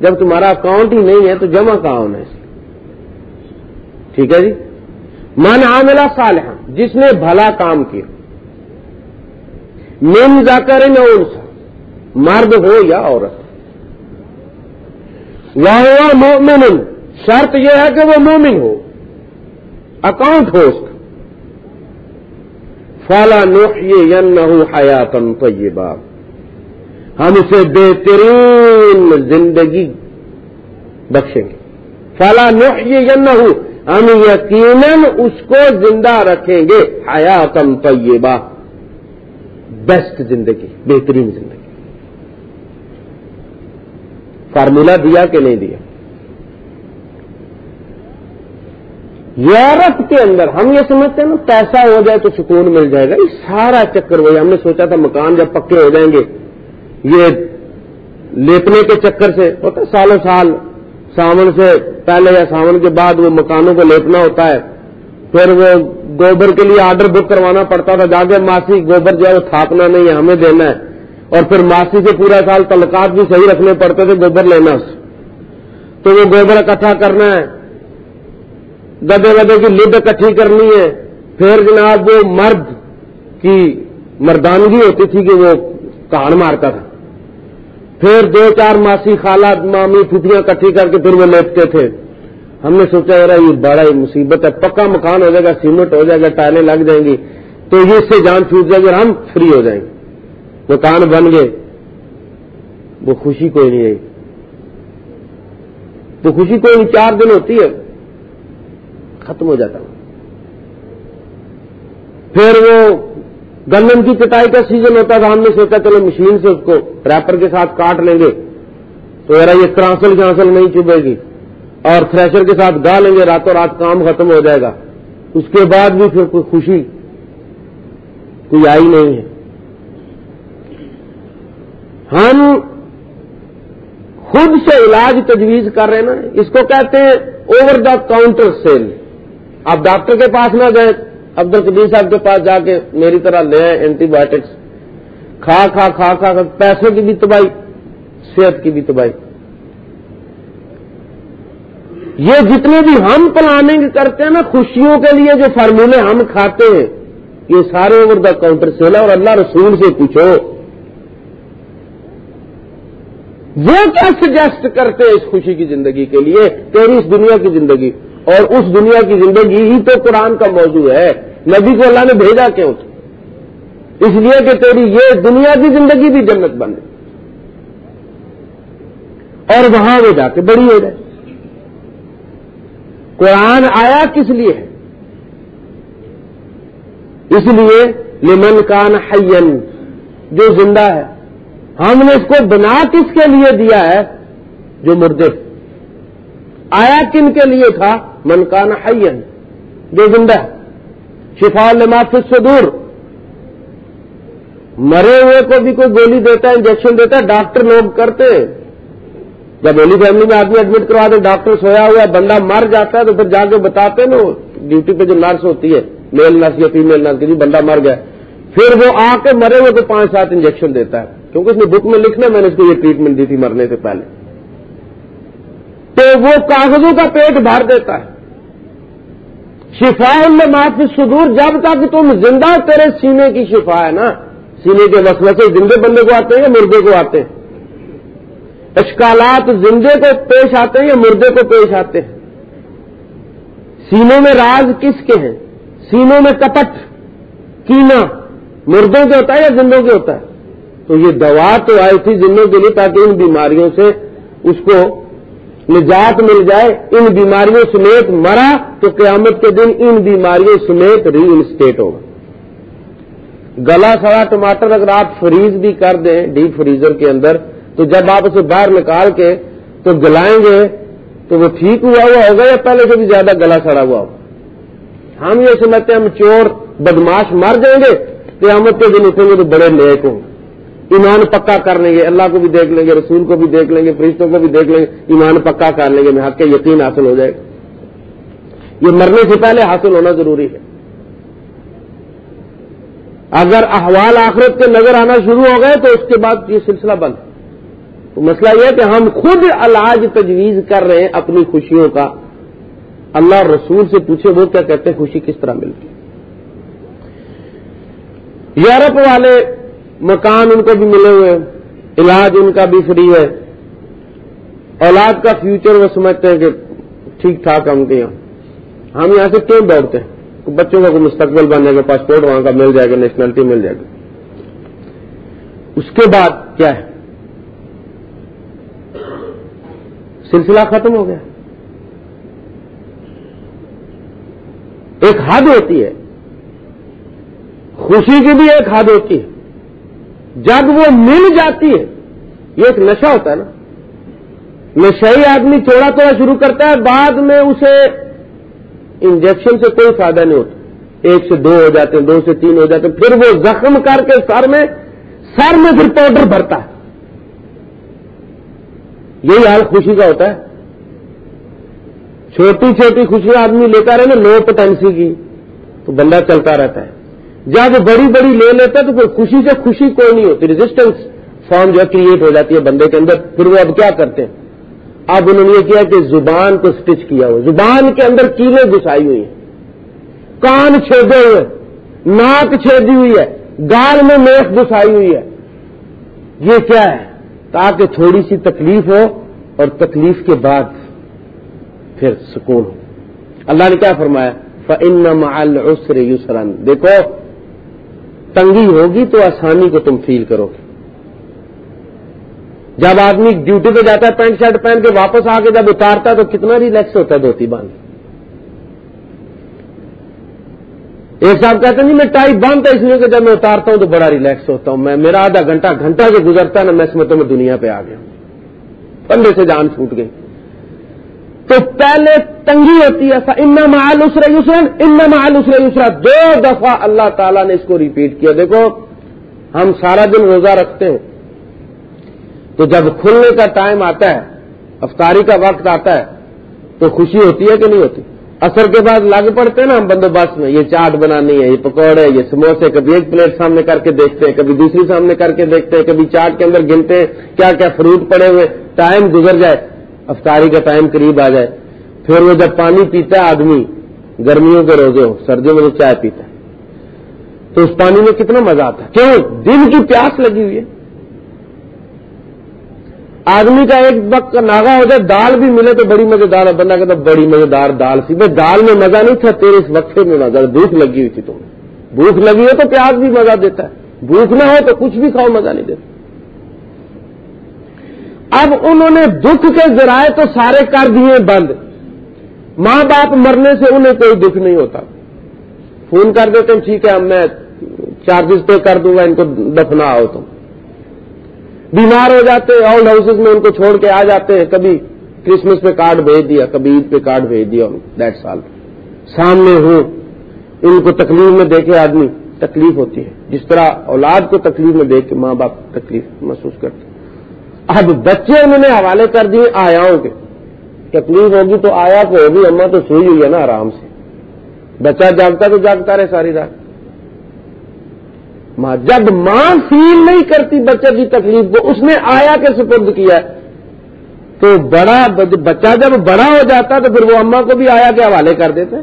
جب تمہارا اکاؤنٹ ہی نہیں ہے تو جمع کہاں ہونا ہے؟ ٹھیک ہے جی؟ من عاملہ صالح جس نے بھلا کام کیا۔ مین جا کر انسا، مرد ہو یا عورت۔ واہ مومن شرط یہ ہے کہ وہ مومن ہو۔ اکاؤنٹ ہو اس کا۔ فالا نوح حیاتن طیبہ۔ ہم اسے بہترین زندگی بخشیں گے۔ فالا نوح ہم یقیناً اس کو زندہ رکھیں گے حیاتن طیبہ۔ بیسٹ زندگی، بہترین زندگی۔ فارمولا دیا کہ نہیں دیا؟ یورپ کے اندر، ہم یہ سمجھتے ہیں نا، پیسہ ہو جائے تو سکون مل جائے گا۔ یہ سارا چکر وہی، ہم نے سوچا تھا مکان جب پکے ہو جائیں گے، یہ لیپنے کے چکر سے ہوتا سالوں سال ساون سے، پہلے یا ساون کے بعد وہ مکانوں کو لیپنا ہوتا ہے۔ پھر وہ گوبر کے لیے آرڈر بک کروانا پڑتا تھا، جا کے ماسی گوبر جو ہے وہ تھاپنا نہیں ہے ہمیں دینا ہے۔ اور پھر ماسی سے پورا سال تلقات بھی صحیح رکھنے پڑتے تھے، گوبر لینا۔ اس تو وہ گوبر اکٹھا کرنا ہے۔ گدے گدے کی لد اکٹھی کرنی ہے۔ پھر جناب وہ مرد کی مردانگی ہوتی تھی کہ وہ کہان مارتا تھا۔ پھر دو چار ماسی خالہ مامی پھٹیاں کٹھی کر کے پھر وہ لیپتے تھے۔ ہم نے سوچا، یار، یہ بڑا ہی مصیبت ہے۔ پکا مکان ہو جائے گا، سیمنٹ ہو جائے گا، ٹائلیں لگ جائیں گی۔ تو یہ اس سے جان چھوٹ جائے گی اور ہم فری ہو جائیں گے۔ مکان بن گئے۔ وہ خوشی کوئی نہیں آئی۔ تو خوشی کوئی نہیں، چار دن ہوتی ہے۔ ختم ہو جاتا۔ پھر وہ گندم کی کٹائی کا سیزن ہوتا تھا ہم نے سوچا چلو مشین سے اس کو ریپر کے ساتھ کاٹ لیں گے۔ تو ذرا یہ کرانسل کرانسل نہیں چبے گی۔ اور تھریشر کے ساتھ گا لیں گے، راتوں رات کام ختم ہو جائے گا۔ اس کے بعد بھی پھر کوئی خوشی، کوئی آئی نہیں ہے۔ ہم خود سے علاج تجویز کر رہے ہیں نا۔ اس کو کہتے ہیں اوور دا کاؤنٹر سیل آپ ڈاکٹر کے پاس نہ گئے۔ عبد القبیر صاحب کے پاس جا کے میری طرح لے آئے اینٹی بایوٹکس کھا کھا کھا کھا پیسوں کی بھی تباہی، صحت کی بھی تباہی۔ یہ جتنے بھی ہم پلاننگ کرتے ہیں نا، خوشیوں کے لیے جو فارمولے ہم کھاتے ہیں، یہ سارے اوور دا کاؤنٹر سیل اور اللہ رسول سے پوچھو۔ وہ کیا سجیسٹ کرتے ہیں اس خوشی کی زندگی کے لیے، تیری اس دنیا کی زندگی۔ اور اس دنیا کی زندگی ہی تو قرآن کا موضوع ہے۔ نبی کو اللہ نے بھیجا کیوں تھا؟ اس لیے کہ تیری یہ دنیا کی زندگی بھی جنت بن اور وہاں وہ جا کے بڑی ہو جائے قرآن آیا کس لیے ہے؟ اس لیے لمن کان حین جو زندہ ہے۔ ہم نے اس کو بنا کس کے لیے دیا ہے؟ جو مردے آیا کن کے لیے تھا؟ منکان حین جو زندہ شفا لماف سے دور مرے ہوئے کو بھی کوئی گولی دیتا ہے، انجیکشن دیتا ہے، ڈاکٹر لوگ کرتے جب ہولی فیملی میں آدمی ایڈمٹ کروا دے، ڈاکٹر سویا ہوا بندہ مر جاتا ہے، تو پھر جا کے بتاتے نا ڈیوٹی پہ جو نرس ہوتی ہے، میل نرس یا فیمل نرس جی بندہ مر گیا۔ پھر وہ آ کے مرے ہوئے کو پانچ سات انجیکشن دیتا ہے۔ کیونکہ اس نے بک میں لکھنا میں نے اس کو یہ ٹریٹمنٹ دی تھی مرنے سے پہلے۔ تو وہ کاغذوں کا پیٹ بھر دیتا ہے۔ شفا میں معافی سدور جب تک تم زندہ تیرے سینے کی شفا ہے نا۔ سینے کے وسوسے سے زندے بندے کو آتے ہیں یا مردے کو آتے ہیں؟ اشکالات زندے کو پیش آتے ہیں یا مردے کو پیش آتے ہیں؟ سینوں میں راز کس کے ہیں؟ سینوں میں کپٹ، کینا۔ مردوں کے ہوتا ہے یا زندوں کے ہوتا ہے؟ تو یہ دوا تو آئی تھی زندوں کے لیے تاکہ ان بیماریوں سے اس کو نجات مل جائے، ان بیماریوں سمیت مرا تو قیامت کے دن ان بیماریوں سمیت ری انسٹیٹ ہوگا۔ گلا سڑا ٹماٹر اگر آپ فریز بھی کر دیں ڈیپ فریزر کے اندر، تو جب آپ اسے باہر نکال کے تو گلائیں گے، تو وہ ٹھیک ہوا ہوا ہوگا یا پہلے سے بھی زیادہ گلا سڑا ہوا ہوگا؟ ہم یہ سمجھتے ہیں ہم چور، بدماش مر جائیں گے، قیامت کے دن اٹھیں گے تو بڑے نیک ہوں۔ ایمان پکا کر لیں گے، اللہ کو بھی دیکھ لیں گے، رسول کو بھی دیکھ لیں گے، فرشتوں کو بھی دیکھ لیں گے، ایمان پکا کر لیں گے میں حق کے یقین حاصل ہو جائے گا۔ یہ مرنے سے پہلے حاصل ہونا ضروری ہے۔ اگر احوال آخرت کے نظر آنا شروع ہو گئے تو اس کے بعد یہ سلسلہ بند۔ تو مسئلہ یہ ہے کہ ہم خود علاج تجویز کر رہے ہیں اپنی خوشیوں کا۔ اللہ رسول سے پوچھے وہ کیا کہتے ہیں، خوشی کس طرح ملتی یورپ والے مکان ان کو بھی ملے ہوئے علاج ان کا بھی فری ہے۔ اولاد کا فیوچر وہ سمجھتے ہیں کہ ٹھیک ٹھاک ہم کے یہاں۔ ہم یہاں سے کیوں دوڑتے ہیں؟ بچوں کا کوئی مستقبل بننے کا پاسپورٹ وہاں کا مل جائے گا نیشنلٹی مل جائے گا۔ اس کے بعد کیا ہے؟ سلسلہ ختم ہو گیا۔ ایک حد ہوتی ہے۔ خوشی کی بھی ایک حد ہوتی ہے۔ جب وہ مل جاتی ہے، یہ ایک نشہ ہوتا ہے نا۔ نشئی آدمی تھوڑا تھوڑا شروع کرتا ہے، بعد میں اسے انجیکشن سے کوئی فائدہ نہیں ہوتا۔ ایک سے دو ہو جاتے ہیں، دو سے تین ہو جاتے ہیں، پھر وہ زخم کر کے سر میں سر میں پھر پاؤڈر بھرتا ہے۔ یہی حال خوشی کا ہوتا ہے۔ چھوٹی چھوٹی خوشیاں آدمی لیتا رہے نا، لو پوٹینسی کی، تو بندہ چلتا رہتا ہے۔ جب بڑی بڑی لے لیتا ہے تو کوئی خوشی سے خوشی کوئی نہیں ہوتی ریزسٹنس فارم جو ہے کریٹ ہو جاتی ہے بندے کے اندر۔ پھر وہ اب کیا کرتے ہیں؟ اب انہوں نے یہ کیا کہ زبان کو سٹچ کیا ہوا۔ زبان کے اندر کیلیں گھسائی ہوئی ہیں۔ کان چھیدے ہوئے ناک چھیدی ہوئی ہے۔ گال میں میخ گھسائی ہوئی ہے۔ یہ کیا ہے؟ تاکہ تھوڑی سی تکلیف ہو اور تکلیف کے بعد پھر سکون ہو۔ اللہ نے کیا فرمایا؟ فن عسر یسرن دیکھو تنگی ہوگی تو آسانی کو تم فیل کرو۔ گے جب آدمی ڈیوٹی پہ جاتا ہے پینٹ شرٹ پہن کے واپس آ کے جب اتارتا ہے تو کتنا ریلیکس ہوتا ہے دھوتی باندھ ایک صاحب کہتے ہیں جی میں ٹائی باندھتا اس لیے کہ جب میں اتارتا ہوں تو بڑا ریلیکس ہوتا ہوں۔ میں میرا آدھا گھنٹہ گھنٹہ جو گزرتا ہے نا، میں سمجھتا ہوں میں دنیا پہ آ گیا پندے سے جان چھوٹ گئی تو پہلے تنگی ہوتی ہے ان محل اسرے یسرن ان محل اسرے یسرا دو دفعہ اللہ تعالیٰ نے اس کو ریپیٹ کیا۔ دیکھو، ہم سارا دن روزہ رکھتے ہیں۔ تو جب کھلنے کا ٹائم آتا ہے، افطاری کا وقت آتا ہے، تو خوشی ہوتی ہے کہ نہیں ہوتی؟ اثر کے بعد لگ پڑتے ہیں نا ہم بندوبست میں، یہ چاٹ بنانی ہے، یہ پکوڑے، یہ سموسے، کبھی ایک پلیٹ سامنے کر کے دیکھتے ہیں، کبھی دوسری سامنے کر کے دیکھتے ہیں، کبھی چاٹ کے اندر گنتے ہیں، کیا کیا فروٹ پڑے ہوئے ٹائم گزر جائے۔ افطاری کا ٹائم قریب آ جائے۔ پھر وہ جب پانی پیتا ہے، آدمی گرمیوں کے روزے ہو، سردیوں میں جو چائے پیتا ہے۔ تو اس پانی میں کتنا مزہ آتا ہے۔ کیوں؟ دن کی پیاس لگی ہوئی ہے۔ آدمی کا ایک وقت کا ناگا ہو جائے، دال بھی ملے تو بڑی مزے بندہ کہتا بڑی مزے دار دال سی۔ بھائی، دال میں مزہ نہیں تھا، تیرے اس وقفے میں مزہ۔ بھوک لگی ہوئی تھی تمہیں بھوک لگی ہو تو پیاز بھی مزہ دیتا ہے۔ بھوک نہ ہو تو کچھ بھی کھاؤ، مزہ نہیں دیتا۔ اب انہوں نے دکھ کے ذرائع تو سارے کر دیے بند۔ ماں باپ مرنے سے انہیں کوئی دکھ نہیں ہوتا۔ فون کر دیتے ہیں، ٹھیک ہے، اب میں چارجز پے کر دوں گا، ان کو دفنا آؤ تم۔ بیمار ہو جاتے ہیں اولڈ ہاؤسز میں ان کو چھوڑ کے آ جاتے ہیں۔ کبھی کرسمس پہ کارڈ بھیج دیا، کبھی عید پہ کارڈ بھیج دیا۔ دیٹ سال سامنے ہوں، ان کو تکلیف میں دیکھے آدمی، تکلیف ہوتی ہے۔ جس طرح اولاد کو تکلیف میں دیکھ کے ماں باپ تکلیف محسوس کرتے اب بچے انہوں نے حوالے کر دیے آیاؤں کے۔ تکلیف ہوگی تو آیا کو ہوگی اما تو سوئی ہوئی ہے نا آرام سے۔ بچہ جاگتا تو جاگتا رہے ساری رات۔ ماں، جب ماں فیل نہیں کرتی بچے کی تکلیف کو اس نے آیا کے سپرد کیا۔ ہے تو بڑا، بچہ جب بڑا ہو جاتا تو پھر وہ اما کو بھی آیا کے حوالے کر دیتے۔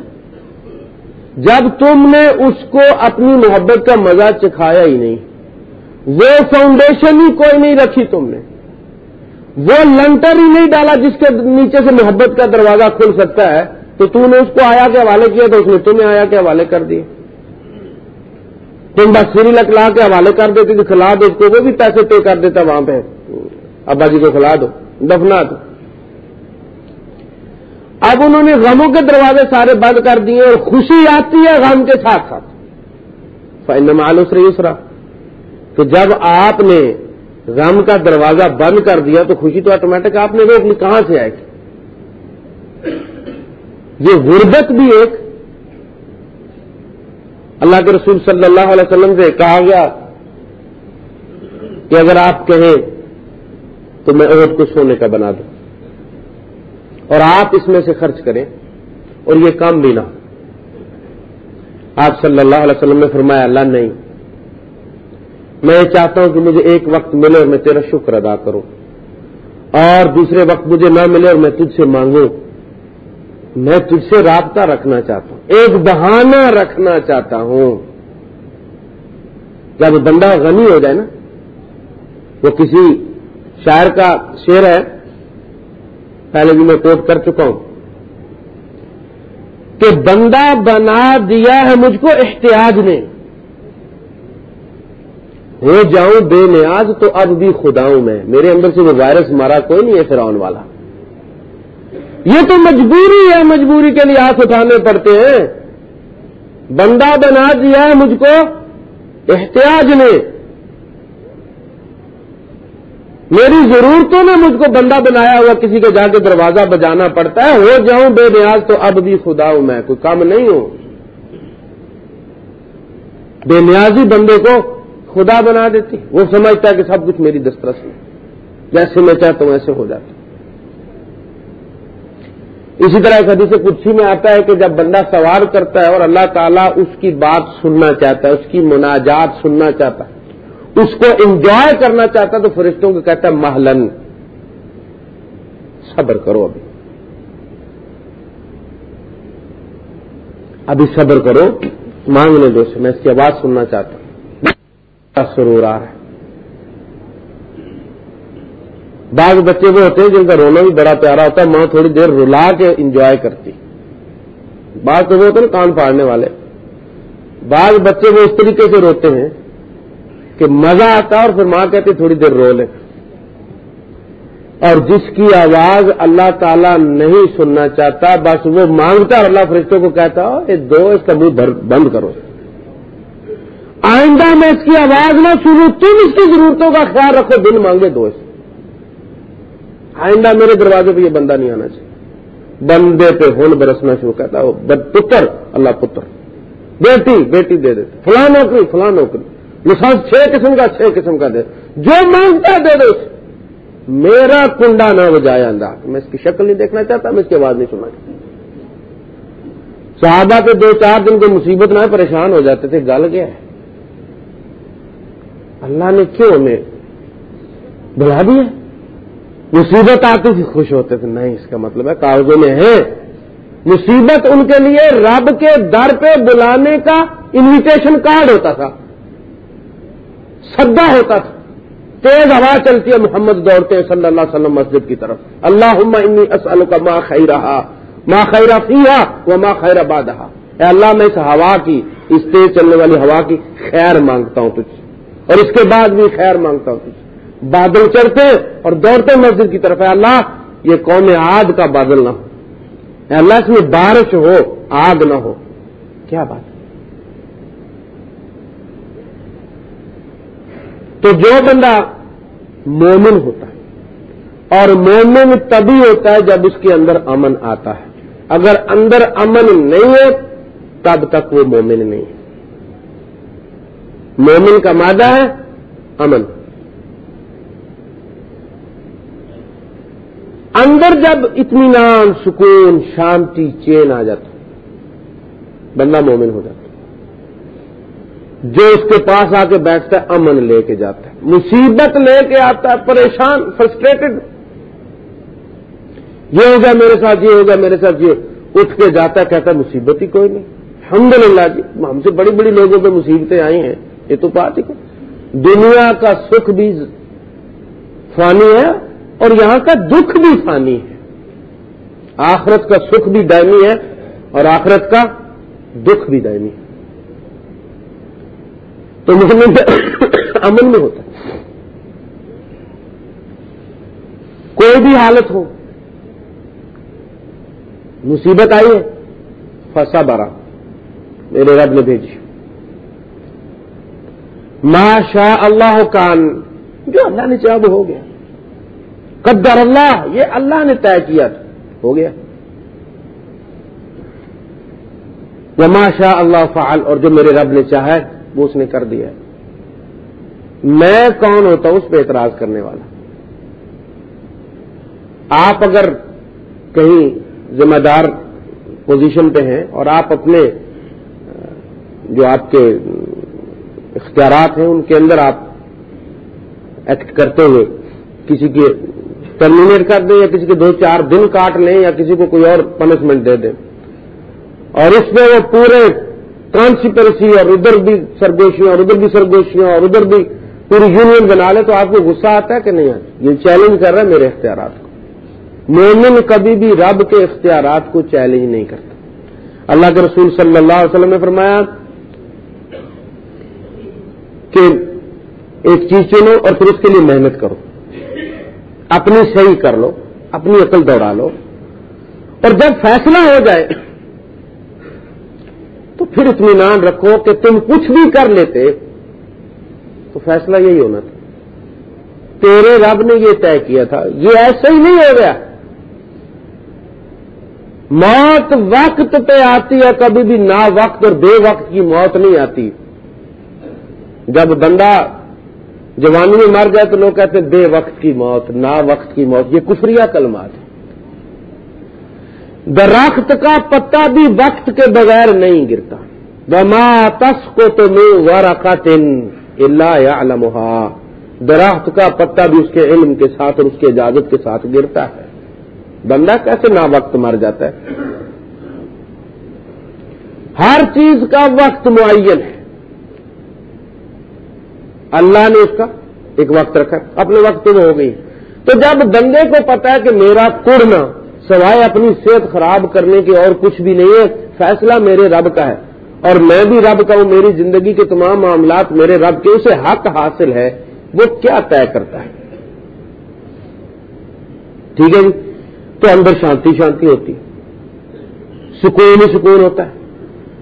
جب تم نے اس کو اپنی محبت کا مزہ چکھایا ہی نہیں، وہ فاؤنڈیشن ہی کوئی نہیں رکھی تم نے۔ وہ لنٹر ہی نہیں ڈالا جس کے نیچے سے محبت کا دروازہ کھل سکتا ہے، تو تو نے اس کو آیا کے حوالے کیا، تو اس نے تمہیں آیا کے حوالے کر دیے۔ تم بس سری لکلا کے حوالے کر دیتی تو کھلا دو اس کو وہ بھی پیسے پے کر دیتا وہاں پہ۔ ابا جی کو کھلا دو، دفنا دو۔ اب انہوں نے غموں کے دروازے سارے بند کر دیے اور خوشی آتی ہے غم کے ساتھ ساتھ۔ فائن معلوم اسرا تو جب آپ نے غم کا دروازہ بند کر دیا تو خوشی تو آٹومیٹک آپ نے روک لی، کہاں سے آئے گی یہ غربت بھی ایک اللہ کے رسول صلی اللہ علیہ وسلم سے کہا گیا کہ اگر آپ کہیں تو میں عہد کو سونے کا بنا دوں۔ اور آپ اس میں سے خرچ کریں اور یہ کام بھی نہ آپ صلی اللہ علیہ وسلم نے فرمایا، اللہ نہیں میں یہ چاہتا ہوں کہ مجھے ایک وقت ملے اور میں تیرا شکر ادا کروں۔ اور دوسرے وقت مجھے نہ ملے اور میں تجھ سے مانگوں۔ میں تجھ سے رابطہ رکھنا چاہتا ہوں۔ ایک بہانہ رکھنا چاہتا ہوں۔ جب بندہ غنی ہو جائے نا، وہ کسی شاعر کا شعر ہے، پہلے بھی میں کوٹ کر چکا ہوں، کہ بندہ بنا دیا ہے مجھ کو احتیاج نے ہو جاؤں بے نیاز تو اب بھی خداؤں میں۔ میرے اندر سے وہ وائرس مارا کوئی نہیں ہے فراؤن والا۔ یہ تو مجبوری ہے، مجبوری کے لیے ہاتھ اٹھانے پڑتے ہیں۔ بندہ بنا دیا ہے مجھ کو، احتیاج نے میری ضرورتوں میں مجھ کو بندہ بنایا ہوا، کسی کے جا کے دروازہ بجانا پڑتا ہے۔ ہو جاؤں بے نیاز تو اب بھی خدا ہوں میں۔ کوئی کم نہیں ہوں بے نیازی بندے کو خدا بنا دیتی۔ وہ سمجھتا ہے کہ سب کچھ میری دسترس میں جیسے میں چاہتا ہوں ایسے ہو جاتا۔ اسی طرح ایک حدیث کچھ میں آتا ہے کہ جب بندہ سوار کرتا ہے اور اللہ تعالیٰ اس کی بات سننا چاہتا ہے، اس کی مناجات سننا چاہتا ہے، اس کو انجوائے کرنا چاہتا تو فرشتوں کو کہتا ہے، محلن، صبر کرو ابھی۔ ابھی صبر کرو مانگنے دو سے میں اس کی آواز سننا چاہتا ہوں۔ سرور آ رہا ہے۔ بعض بچے وہ ہوتے ہیں جن کا رونا بھی بڑا پیارا ہوتا ہے، ماں تھوڑی دیر رلا کے انجوائے کرتی۔ بعض تو وہ ہوتے ہیں کان پھاڑنے والے۔ بعض بچے وہ اس طریقے سے روتے ہیں کہ مزہ آتا اور پھر ماں کہتی تھوڑی دیر رو لے اور جس کی آواز اللہ تعالیٰ نہیں سننا چاہتا، بس وہ مانگتا اور اللہ فرشتوں کو کہتا یہ دو، اس کا منہ بند کرو۔ میں اس کی آواز نہ سنوں، تم اس کی ضرورتوں کا خیال رکھو دن مانگے دو اس آئندہ میرے دروازے پہ یہ بندہ نہیں آنا چاہیے۔ بندے پہ ہون برسنا شروع کرتا وہ پتر، اللہ پتر۔ بیٹی بیٹی دے دیتے فلاں نوکری فلاں نوکری۔ لسانس چھ قسم کا، چھ قسم کا دے۔ جو مانگتا دے دو میرا کنڈا نہ بجایا انداز میں اس کی شکل نہیں دیکھنا چاہتا، میں اس کی آواز نہیں سننا چاہتا۔ صحابہ کے دو چار دن کو مصیبت نہ پریشان ہو جاتے تھے، گل گیا ہے؟ اللہ نے کیوں ہمیں بلا دیا؟ مصیبت آتی تھی، خوش ہوتے تھے، نہیں، اس کا مطلب ہے کاغذوں میں ہے۔ مصیبت ان کے لیے رب کے در پہ بلانے کا انویٹیشن کارڈ ہوتا تھا۔ سدا ہوتا تھا۔ تیز ہوا چلتی ہے، محمد دوڑتے ہیں، صلی اللہ علیہ وسلم مسجد کی طرف۔ اللہ انی اسل کا ماں خی رہا ماں خیرہ فیا وہ ماں خیر آباد اے اللہ، میں اس ہوا کی، اس تیز چلنے والی ہوا کی خیر مانگتا ہوں تجھ اور اس کے بعد بھی خیر مانگتا ہوں تجھ بادل چڑھتے اور دوڑتے مسجد کی طرف۔ اے اللہ، یہ قوم آگ کا بادل نہ ہو۔ اے اللہ، اس میں بارش ہو، آگ نہ ہو۔ کیا بات؟ تو جو بندہ مومن ہوتا ہے اور مومن تبھی ہوتا ہے جب اس کے اندر امن آتا ہے۔ اگر اندر امن نہیں ہے، تب تک وہ مومن نہیں ہے۔ مومن کا مادہ ہے امن۔ اندر جب اطمینان، سکون، شانتی، چین آ جاتا، بندہ مومن ہو جاتا۔ جو اس کے پاس آ کے بیٹھتا ہے، امن لے کے جاتا ہے۔ مصیبت لے کے آتا ہے، پریشان فرسٹریٹڈ یہ ہوگا میرے ساتھ، یہ ہوگا میرے ساتھ، یہ۔ اٹھ کے جاتا ہے، کہتا ہے، مصیبت ہی کوئی نہیں۔ الحمد للہ جی ہم سے بڑی بڑی لوگوں پہ مصیبتیں آئی ہیں۔ یہ تو بات ہی دنیا کا سکھ بھی فانی ہے اور یہاں کا دکھ بھی فانی ہے۔ آخرت کا سکھ بھی دائمی ہے اور آخرت کا دکھ بھی دائمی ہے۔ تو مسلم امن میں ہوتا ہے۔ کوئی بھی حالت ہو، مصیبت آئی ہے، فسا برا میرے رب نے بھیجی۔ ما شاء اللہ کان جو اللہ نے چاہ وہ ہو گیا۔ قدر اللہ، یہ اللہ نے طے کیا تھا۔ ہو گیا۔ ما شاء اللہ فعل، اور جو میرے رب نے چاہا ہے، وہ اس نے کر دیا ہے۔ میں کون ہوتا ہوں؟ اس پہ اعتراض کرنے والا۔ آپ اگر کہیں ذمہ دار پوزیشن پہ ہیں اور آپ اپنے، جو آپ کے اختیارات ہیں ان کے اندر آپ ایکٹ کرتے ہوئے کسی کے ٹرمینیٹ کر دیں یا کسی کے دو چار دن کاٹ لیں یا کسی کو کوئی اور پنشمنٹ دے دیں۔ اور اس میں وہ پورے کانسپریسی اور ادھر بھی سرگوشیاں اور ادھر بھی سرگوشیاں اور ادھر بھی پوری یونین بنا لے تو آپ کو غصہ آتا ہے کہ نہیں آتا؟ یہ چیلنج کر رہا ہے میرے اختیارات کو۔ مومن کبھی بھی رب کے اختیارات کو چیلنج نہیں کرتا۔ اللہ کے رسول صلی اللہ علیہ وسلم نے فرمایا کہ ایک چیز چنو اور پھر اس کے لیے محنت کرو۔ اپنی صحیح کر لو، اپنی عقل دوڑا لو۔ اور جب فیصلہ ہو جائے، تو پھر اطمینان رکھو کہ تم کچھ بھی کر لیتے، تو فیصلہ یہی ہونا تھا۔ تیرے رب نے یہ طے کیا تھا، یہ ایسا ہی نہیں ہو گیا۔ موت وقت پہ آتی ہے، کبھی بھی نا وقت اور بے وقت کی موت نہیں آتی۔ جب بندہ جوانی میں مر جائے تو لوگ کہتے ہیں بے وقت کی موت، نا وقت کی موت، یہ کفریا کلمات ہے درخت کا پتا بھی وقت کے بغیر نہیں گرتا۔ بما تس کو تو میں رکھا اللہ یا درخت کا پتا بھی اس کے علم کے ساتھ اور اس کی اجازت کے ساتھ گرتا ہے۔ بندہ کیسے نا وقت مر جاتا ہے؟ ہر چیز کا وقت معین ہے۔ اللہ نے اس کا ایک وقت رکھا اپنے وقت میں ہو گئی۔ تو جب بندے کو پتا ہے کہ میرا کڑنا سوائے اپنی صحت خراب کرنے کے اور کچھ بھی نہیں ہے، فیصلہ میرے رب کا ہے۔ اور میں بھی رب کا ہوں، میری زندگی کے تمام معاملات میرے رب کے، اسے حق حاصل ہے۔ وہ کیا طے کرتا ہے؟ ٹھیک ہے جی؟ تو اندر شانتی شانتی ہوتی سکون ہی سکون ہوتا ہے۔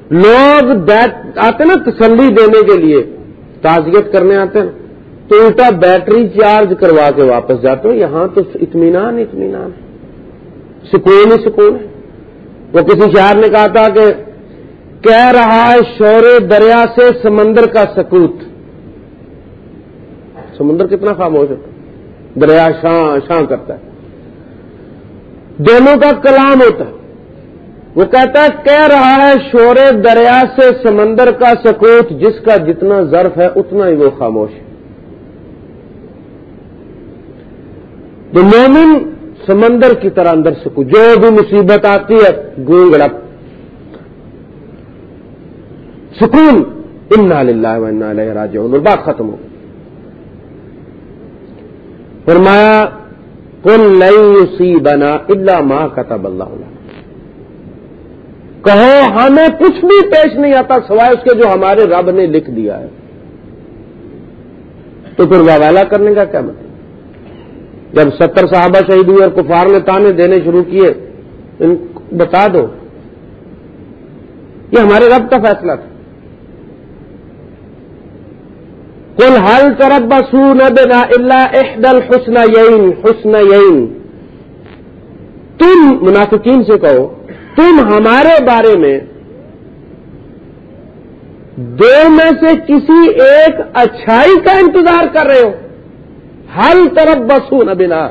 لوگ آتے نا تسلی دینے کے لیے۔ تعزیت کرنے آتے ہیں۔ تو الٹا بیٹری چارج کروا کے واپس جاتے ہو یہاں تو اطمینان اطمینان۔ ہے سکون ہی سکون ہے۔ وہ کسی شہر نے کہا تھا کہ کہہ رہا ہے، شور دریا سے سمندر کا سکوت۔ سمندر کتنا خاموش ہوتا ہے۔ دریا شاں شاں کرتا ہے۔ دونوں کا کلام ہوتا ہے۔ وہ کہتا ہے، کہہ رہا ہے، شور دریا سے سمندر کا سکوت جس کا جتنا ظرف ہے اتنا ہی وہ خاموش ہے۔ تو مومن سمندر کی طرح اندر سکو، جو بھی مصیبت آتی ہے، گونگ گڑپ سکون، انا للہ راجعون۔ اور بات ختم ہو۔ فرمایا کل نئی سی بنا اللہ ماں کتب اللہ کہو ہمیں کچھ بھی پیش نہیں آتا سوائے اس کے جو ہمارے رب نے لکھ دیا ہے۔ تو پھر والا کرنے کا کیا مطلب؟ جب ستر صحابہ شہید ہوئے اور کفار نے تانے دینے شروع کیے، ان بتا دو۔ یہ ہمارے رب کا فیصلہ تھا۔ کل حل طرف بسو نہ اللہ احدل حسن یعین حسن یعین تم منافقین سے کہو۔ تم ہمارے بارے میں دو میں سے کسی ایک اچھائی کا انتظار کر رہے ہو۔ ہل طرف بسو بنا۔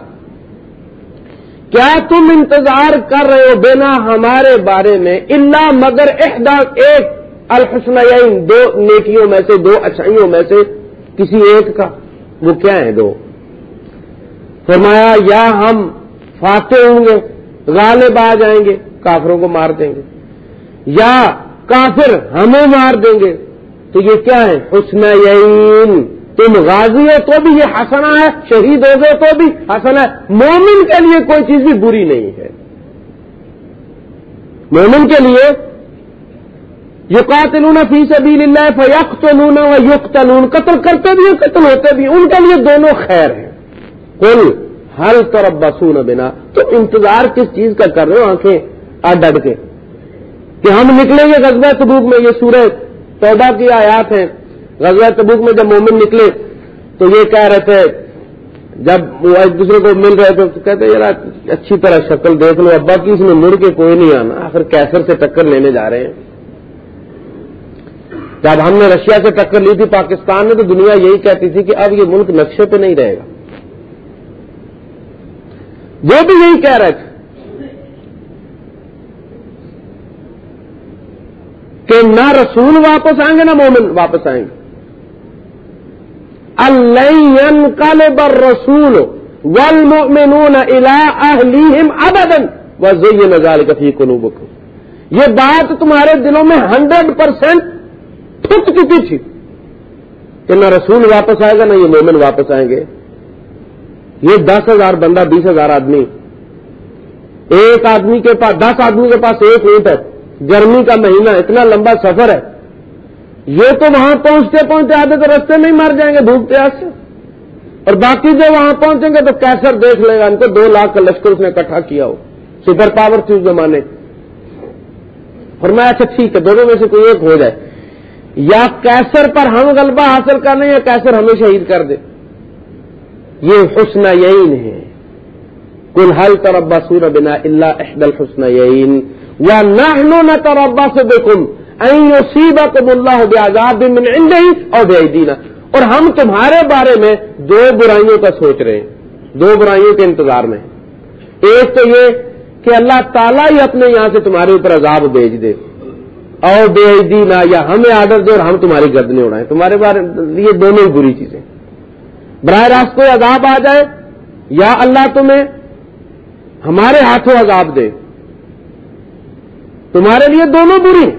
کیا تم انتظار کر رہے ہو بنا ہمارے بارے میں؟ اللہ مگر احدا ایک الحسن دو نیکیوں میں سے، دو اچھائیوں میں سے کسی ایک کا۔ وہ کیا ہے دو؟ فرمایا، یا ہم فاتح ہوں گے، غالب آ جائیں گے۔ کافروں کو مار دیں گے یا کافر ہمیں مار دیں گے تو یہ کیا ہے؟ حسن یعین تم غازی ہو تو بھی یہ حسنا ہے، شہید ہو گئے تو بھی حسنا ہے۔ مومن کے لیے کوئی چیز بھی بری نہیں ہے۔ مومن کے لیے یقاتلون فی سبیل اللہ فیقتلون و یقتلون۔ قتل کرتے بھی قتل ہوتے بھی ان کے لیے دونوں خیر ہیں۔ کل ہر طرف بسون بنا؟ تو انتظار کس چیز کا کر رہے ہو آنکھیں؟ اڈ اڈ کے۔ کہ ہم نکلیں گے غزبۂ تبوک میں، یہ سورہ توبہ کی آیات ہیں۔ غزوہ تبوک میں جب مومن نکلے تو یہ کہہ رہے تھے، جب وہ ایک دوسرے کو مل رہے تھے تو کہتے یار، اچھی طرح شکل دیکھ لو، ابا کی اس میں مڑ کے کوئی نہیں آنا، آخر کیسر سے ٹکر لینے جا رہے ہیں۔ جب ہم نے رشیا سے ٹکر لی تھی پاکستان میں تو دنیا یہی کہتی تھی کہ اب یہ ملک نقشے پہ نہیں رہے گا۔ وہ بھی یہی کہہ رہے تھے۔ کہ نہ رسول واپس آئیں گے، نہ مومن واپس آئیں گے۔ اللہ کل بر رسول ول ابدن وزی نظال کفی قلوبکم یہ بات تمہارے دلوں میں ہنڈریڈ پرسینٹ ٹھک چکی تھی۔ کہ نہ رسول واپس آئے گا، نہ یہ مومن واپس آئیں گے۔ یہ دس ہزار بندہ، بیس ہزار آدمی۔ ایک آدمی کے پاس، دس آدمی کے پاس ایک اونٹ ہے۔ گرمی کا مہینہ اتنا لمبا سفر ہے، یہ تو وہاں پہنچتے پہنچتے آدھے تو رستے میں ہی مر جائیں گے دھوپ پیاس سے۔ اور باقی جو وہاں پہنچیں گے تو کیسر دیکھ لے گا ان کو، دو لاکھ کا لشکر اس نے اکٹھا کیا ہو۔ سپر پاور تھی اس زمانے۔ اور میں اچھا ٹھیک ہے، دونوں میں سے کوئی ایک ہو جائے۔ یا کیسر پر ہم غلبہ حاصل کر لیں یا کیسر ہمیں شہید کر دے۔ یہ حسن یعین ہے۔ کل حل تربا سور بنا اللہ احدل حسن یعین یا نہ تربا سے دیکھوں کم اللہ آزاد اور بے دینا اور ہم تمہارے بارے میں دو برائیوں کا سوچ رہے ہیں، دو برائیوں کے انتظار میں۔ ایک تو یہ کہ اللہ تعالیٰ ہی اپنے یہاں سے تمہارے اوپر عذاب بھیج دے۔ اور بے دینا یا ہمیں آڈر دے اور ہم تمہاری گردنے اڑائیں۔ تمہارے بارے یہ دونوں ہی بری چیزیں۔ براہ راست کوئی عذاب آ جائے یا اللہ تمہیں ہمارے ہاتھوں عذاب دے۔ تمہارے لیے دونوں بری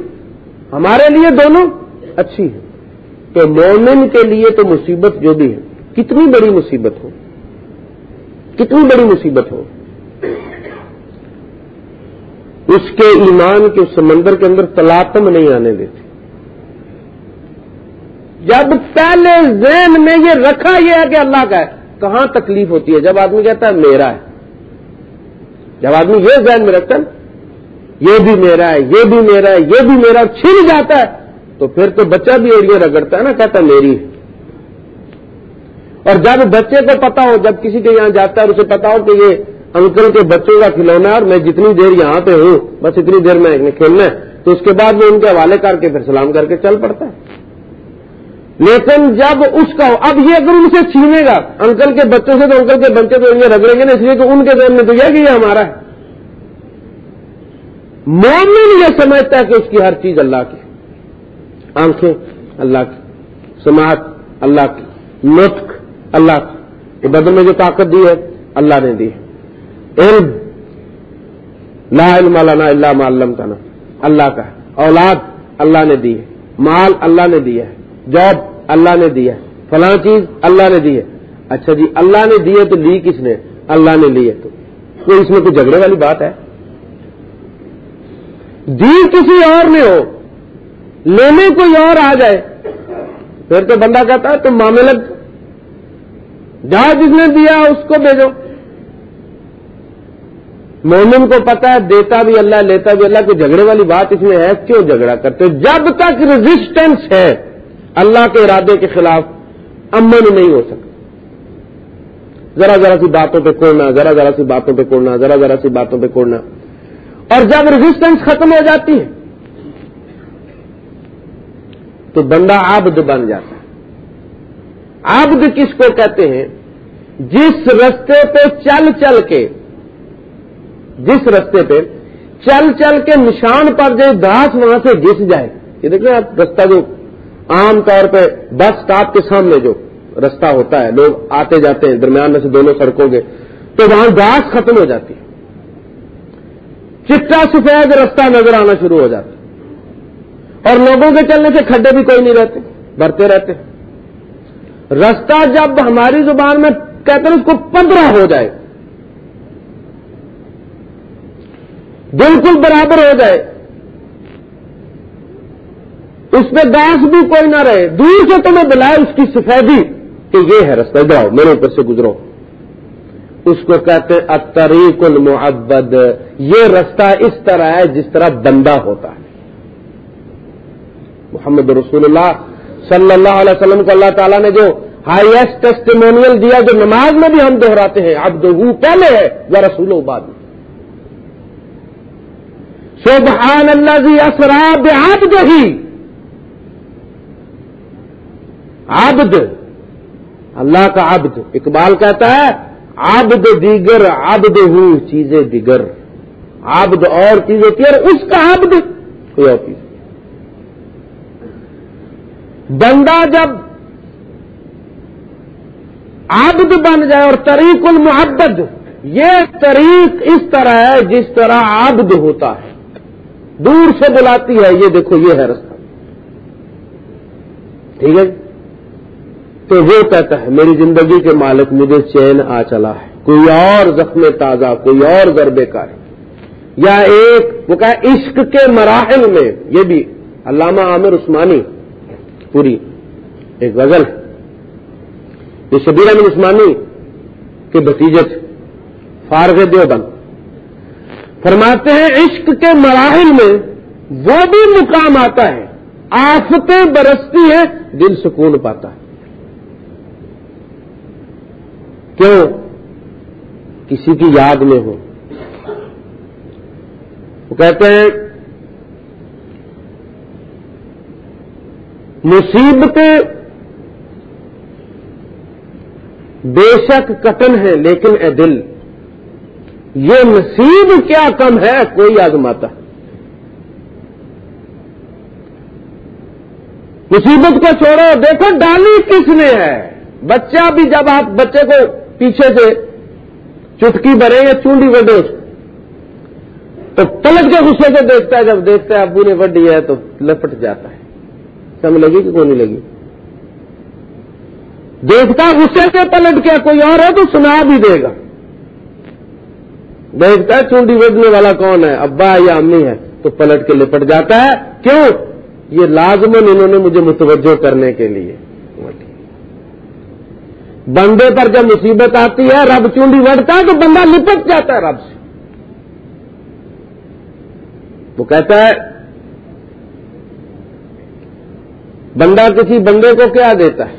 ہمارے لیے دونوں اچھی ہیں۔ تو مومن کے لیے تو مصیبت جو بھی ہے، کتنی بڑی مصیبت ہو؟ کتنی بڑی مصیبت ہو؟ اس کے ایمان کے سمندر کے اندر تلاتم نہیں آنے دیتی جب پہلے ذہن میں یہ رکھا یہ ہے کہ اللہ کا ہے، کہاں تکلیف ہوتی ہے؟ جب آدمی کہتا ہے میرا ہے۔ جب آدمی یہ ذہن میں رکھتا ہے یہ بھی میرا ہے، یہ بھی میرا ہے، یہ بھی میرا چھن جاتا ہے۔ تو پھر تو بچہ بھی اور یہ رگڑتا ہے نا، کہتا میری اور جب بچے کو پتا ہو، جب کسی کے یہاں جاتا ہے اور اسے پتا ہو کہ یہ انکل کے بچوں کا کھلونا ہے اور میں جتنی دیر یہاں پہ ہوں، بس اتنی دیر میں کھیلنا ہے، تو اس کے بعد وہ ان کے حوالے کر کے پھر سلام کر کے چل پڑتا ہے۔ لیکن جب اس کا، اب یہ اگر ان سے چھینے گا، انکل کے بچوں سے تو انکل کے بچے تو یہ رگڑیں گے نا، اس لیے کہ ان کے ذہن میں تو یہ کہ یہ ہمارا ہے۔ مومن یہ سمجھتا ہے کہ اس کی ہر چیز اللہ کی آنکھیں اللہ کی، سماعت اللہ کی، نطق اللہ کی۔ بدل میں جو طاقت دی ہے، اللہ نے دی ہے۔ علم، لا علم نا اللہ معلم کا نا اللہ کا ہے۔ اولاد اللہ نے دی ہے۔ مال اللہ نے دیا ہے۔ جاب اللہ نے دیا ہے۔ فلاں چیز اللہ نے دی ہے۔ اچھا جی اللہ نے دی ہے تو لی کس نے؟ اللہ نے لی ہے تو۔ کوئی اس میں کوئی جھگڑے والی بات ہے؟ دی کسی اور نے ہو، لینے کوئی اور آ جائے۔ پھر تو بندہ کہتا ہے، تم معاملہ جہاں جس نے دیا، اس کو بھیجو۔ مومن کو پتا ہے، دیتا بھی اللہ، لیتا بھی اللہ کوئی جھگڑے والی بات اس میں ہے۔ کیوں جھگڑا کرتے جب تک ریزسٹنس ہے، اللہ کے ارادے کے خلاف امن نہیں ہو سکتا۔ ذرا ذرا سی باتوں پہ کوڑنا، ذرا ذرا سی باتوں پہ کوڑنا، ذرا ذرا سی باتوں پہ کوڑنا۔ اور جب ریزسٹنس ختم ہو جاتی ہے، تو بندہ عبد بن جاتا ہے۔ عبد کس کو کہتے ہیں؟ جس رستے پہ چل چل کے، جس رستے پہ چل چل کے نشان پر جو داس وہاں سے گس جائے۔ یہ دیکھیں آپ رستہ جو عام طور پہ بس اسٹاپ کے سامنے جو رستہ ہوتا ہے، لوگ آتے جاتے ہیں، درمیان میں سے دونوں سڑکوں کے، تو وہاں گاس ختم ہو جاتی ہے۔ چٹا سفید رستہ نظر آنا شروع ہو جاتا اور لوگوں کے چلنے سے کھڈے بھی کوئی نہیں رہتے بھرتے رہتے۔ رستہ جب ہماری زبان میں کہتے ہیں اس کو پندرہ ہو جائے، بالکل برابر ہو جائے، اس پہ گاس بھی کوئی نہ رہے۔ دور سے تمہیں بلائے اس کی سفیدی کہ یہ ہے رستہ، جاؤ، میرے اوپر سے گزرو۔ اس کو کہتے ہیں اتریق المعبد۔ یہ رستہ اس طرح ہے جس طرح بندہ ہوتا ہے۔ محمد رسول اللہ صلی اللہ علیہ وسلم کو اللہ تعالیٰ نے جو ہائیسٹ ٹیسٹیمونیل دیا، جو نماز میں بھی ہم دہراتے ہیں اب دو پہلے ہے یا رسول بعد میں۔ سبحان اللہ جی اسراب عبد ہی عبد، اللہ کا عبد، اقبال کہتا ہے عبد دیگر، عبد ہوں چیزیں دیگر۔ عبد اور چیز ہوتی ہے اس کا عبد کوئی اور چیز۔ بندہ جب عبد بن جائے اور طریق المحبت یہ طریق اس طرح ہے جس طرح عبد ہوتا ہے۔ دور سے بلاتی ہے، یہ دیکھو، یہ ہے رستہ۔ ٹھیک ہے؟ تو وہ کہتا ہے، میری زندگی کے مالک مجھے چین آ چلا ہے۔ کوئی اور زخم تازہ، کوئی اور ضربے کا ہے یا ایک، وہ کہ عشق کے مراحل میں یہ بھی علامہ عامر عثمانی پوری ایک غزل ہے۔ یہ شبیر امن عثمانی کے بھتیجے تھے، فارغ دیوبند۔ فرماتے ہیں، عشق کے مراحل میں وہ بھی مقام آتا ہے آفتیں برستی ہیں دل سکون پاتا ہے۔ کیوں کسی کی یاد میں ہو؟ وہ کہتے ہیں، مصیبتیں بے شک کٹن ہے لیکن اے دل، یہ نصیب کیا کم ہے؟ کوئی آزماتا۔ مصیبت کو چھوڑو، دیکھو ڈالی کس نے ہے۔ بچہ بھی جب آپ، بچے کو پیچھے سے چٹکی بھرے یا چونڈی وڈے اس تو پلٹ کے غصے سے دیکھتا ہے، جب دیکھتا ہے ابو نے وڈی ہے تو لپٹ جاتا ہے۔ سمجھ لگی کہ کون نہیں لگی؟ دیکھتا غصے سے پلٹ کے کوئی اور ہے تو سنا بھی دے گا۔ دیکھتا ہے چونڈی وڈنے والا کون ہے؟ ابا یا امی ہے۔ تو پلٹ کے لپٹ جاتا ہے۔ کیوں؟ یہ لازمن انہوں نے مجھے متوجہ کرنے کے لیے۔ بندے پر جب مصیبت آتی ہے، رب چونڈی وڑتا ہے تو بندہ لپٹ جاتا ہے رب سے۔ وہ کہتا ہے، بندہ کسی بندے کو کیا دیتا ہے؟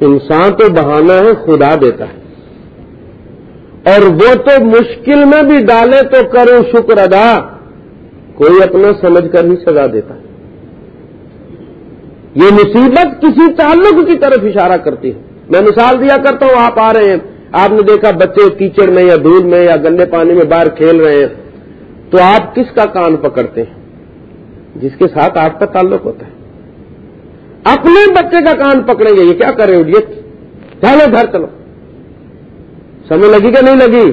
انسان تو بہانا ہے، خدا دیتا ہے۔ اور وہ تو مشکل میں بھی ڈالے تو کرو شکر ادا۔ کوئی اپنا سمجھ کر ہی سزا دیتا ہے۔ یہ مصیبت کسی تعلق کی طرف اشارہ کرتی ہے۔ میں مثال دیا کرتا ہوں، آپ آ رہے ہیں، آپ نے دیکھا بچے کیچڑ میں یا دھول میں یا گندے پانی میں باہر کھیل رہے ہیں۔ تو آپ کس کا کان پکڑتے ہیں؟ جس کے ساتھ آپ کا تعلق ہوتا ہے۔ اپنے بچے کا کان پکڑیں گے، یہ کیا کریں یہ چلو گھر چلو۔ سمجھ لگی کہ نہیں لگی؟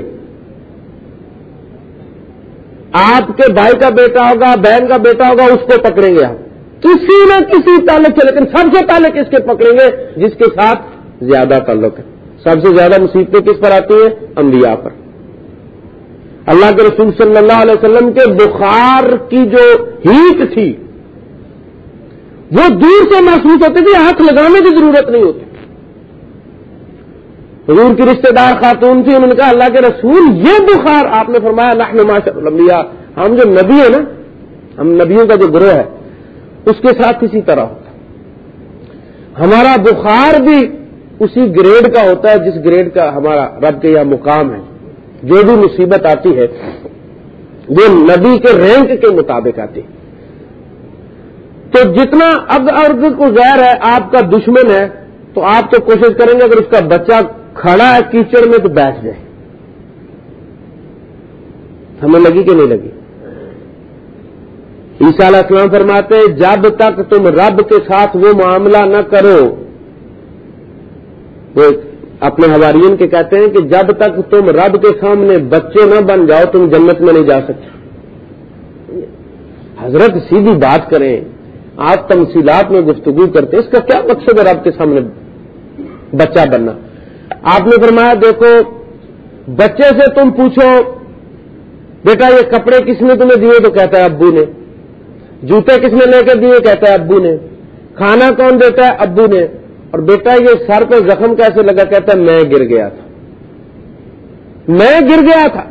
آپ کے بھائی کا بیٹا ہوگا، بہن کا بیٹا ہوگا، اس کو پکڑیں گے آپ۔ کسی نہ کسی تعلق سے، لیکن سب سے پہلے کس کے پکڑیں گے؟ جس کے ساتھ زیادہ تعلق ہے۔ سب سے زیادہ مصیبتیں کس پر آتی ہیں؟ انبیاء پر۔ اللہ کے رسول صلی اللہ علیہ وسلم کے بخار کی جو ہیٹ تھی، وہ دور سے محسوس ہوتی تھی، ہاتھ لگانے کی ضرورت نہیں ہوتی۔ حضور کی رشتہ دار خاتون تھی انہوں نے کہا، اللہ کے رسول، یہ بخار آپ نے فرمایا اللہ نماشا ہم جو نبی ہیں نا، ہم نبیوں کا جو گروہ ہے اس کے ساتھ کسی طرح ہوتا ہمارا بخار بھی اسی گریڈ کا ہوتا ہے جس گریڈ کا ہمارا رب کے یہاں مقام ہے۔ جو بھی مصیبت آتی ہے، وہ نبی کے رینک کے مطابق آتی ہے۔ تو جتنا اب ارد کو غیر ہے، آپ کا دشمن ہے، تو آپ تو کوشش کریں گے اگر اس کا بچہ کھڑا ہے کیچڑ میں تو بیٹھ جائے۔ ہمیں لگی کہ نہیں لگی؟ عیسا علیہ السلام فرماتے جب تک تم رب کے ساتھ وہ معاملہ نہ کرو، وہ اپنے حوارین کے کہتے ہیں کہ جب تک تم رب کے سامنے بچے نہ بن جاؤ، تم جنت میں نہیں جا سکتے۔ حضرت سیدھی بات کریں، آپ تمثیلات میں گفتگو کرتے اس کا کیا مقصد ہے رب کے سامنے بچہ بننا؟ آپ نے فرمایا، دیکھو، بچے سے تم پوچھو، بیٹا یہ کپڑے کس نے تمہیں دیے؟ تو کہتا ہے ابو نے۔ جوتے کس نے لے کے دیے کہتا ہے ابو نے۔ کھانا کون دیتا ہے؟ ابو نے۔ اور بیٹا، یہ سر پہ زخم کیسے لگا؟ کہتا ہے میں گر گیا تھا۔ میں گر گیا تھا۔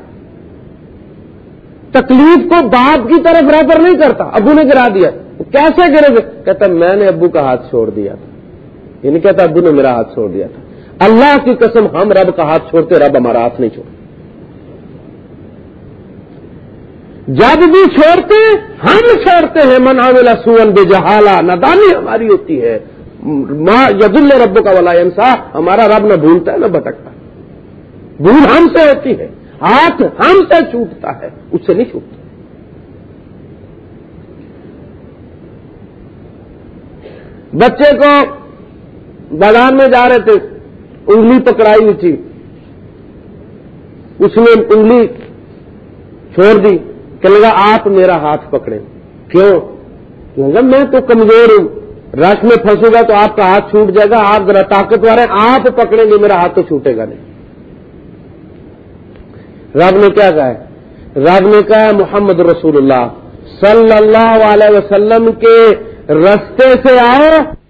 تکلیف کو باپ کی طرف ریفر نہیں کرتا۔ ابو نے گرا دیا۔ کیسے گرے گے؟ کہتا میں نے ابو کا ہاتھ چھوڑ دیا تھا۔ یہ نہیں کہتا ابو نے میرا ہاتھ چھوڑ دیا تھا۔ اللہ کی قسم ہم رب کا ہاتھ چھوڑتے رب ہمارا ہاتھ نہیں چھوڑ جب بھی چھوڑتے ہم چھوڑتے ہیں۔ من عامل سون بے جہالا ندانی ہماری ہوتی ہے۔ ید اللہ رب کا ولا انصاف ہمارا رب نہ بھولتا ہے، نہ بھٹکتا بھول ہم سے ہوتی ہے، ہاتھ ہم سے چھوٹتا ہے، اس سے نہیں چھوٹتا۔ بچے کو بازار میں جا رہے تھے، انگلی پکڑائی ہوئی تھی۔ اس نے انگلی چھوڑ دی۔ کہ لگا آپ میرا ہاتھ پکڑے کیوں؟ میں تو کمزور ہوں۔ رش میں پھنسوں گا تو آپ کا ہاتھ چھوٹ جائے گا۔ آپ ذرا طاقتور ہیں، آپ پکڑیں گے، میرا ہاتھ تو چھوٹے گا نہیں۔ رب نے کیا کہا ہے؟ رب نے کہا ہے، محمد رسول اللہ صلی اللہ علیہ وسلم کے رستے سے آؤ۔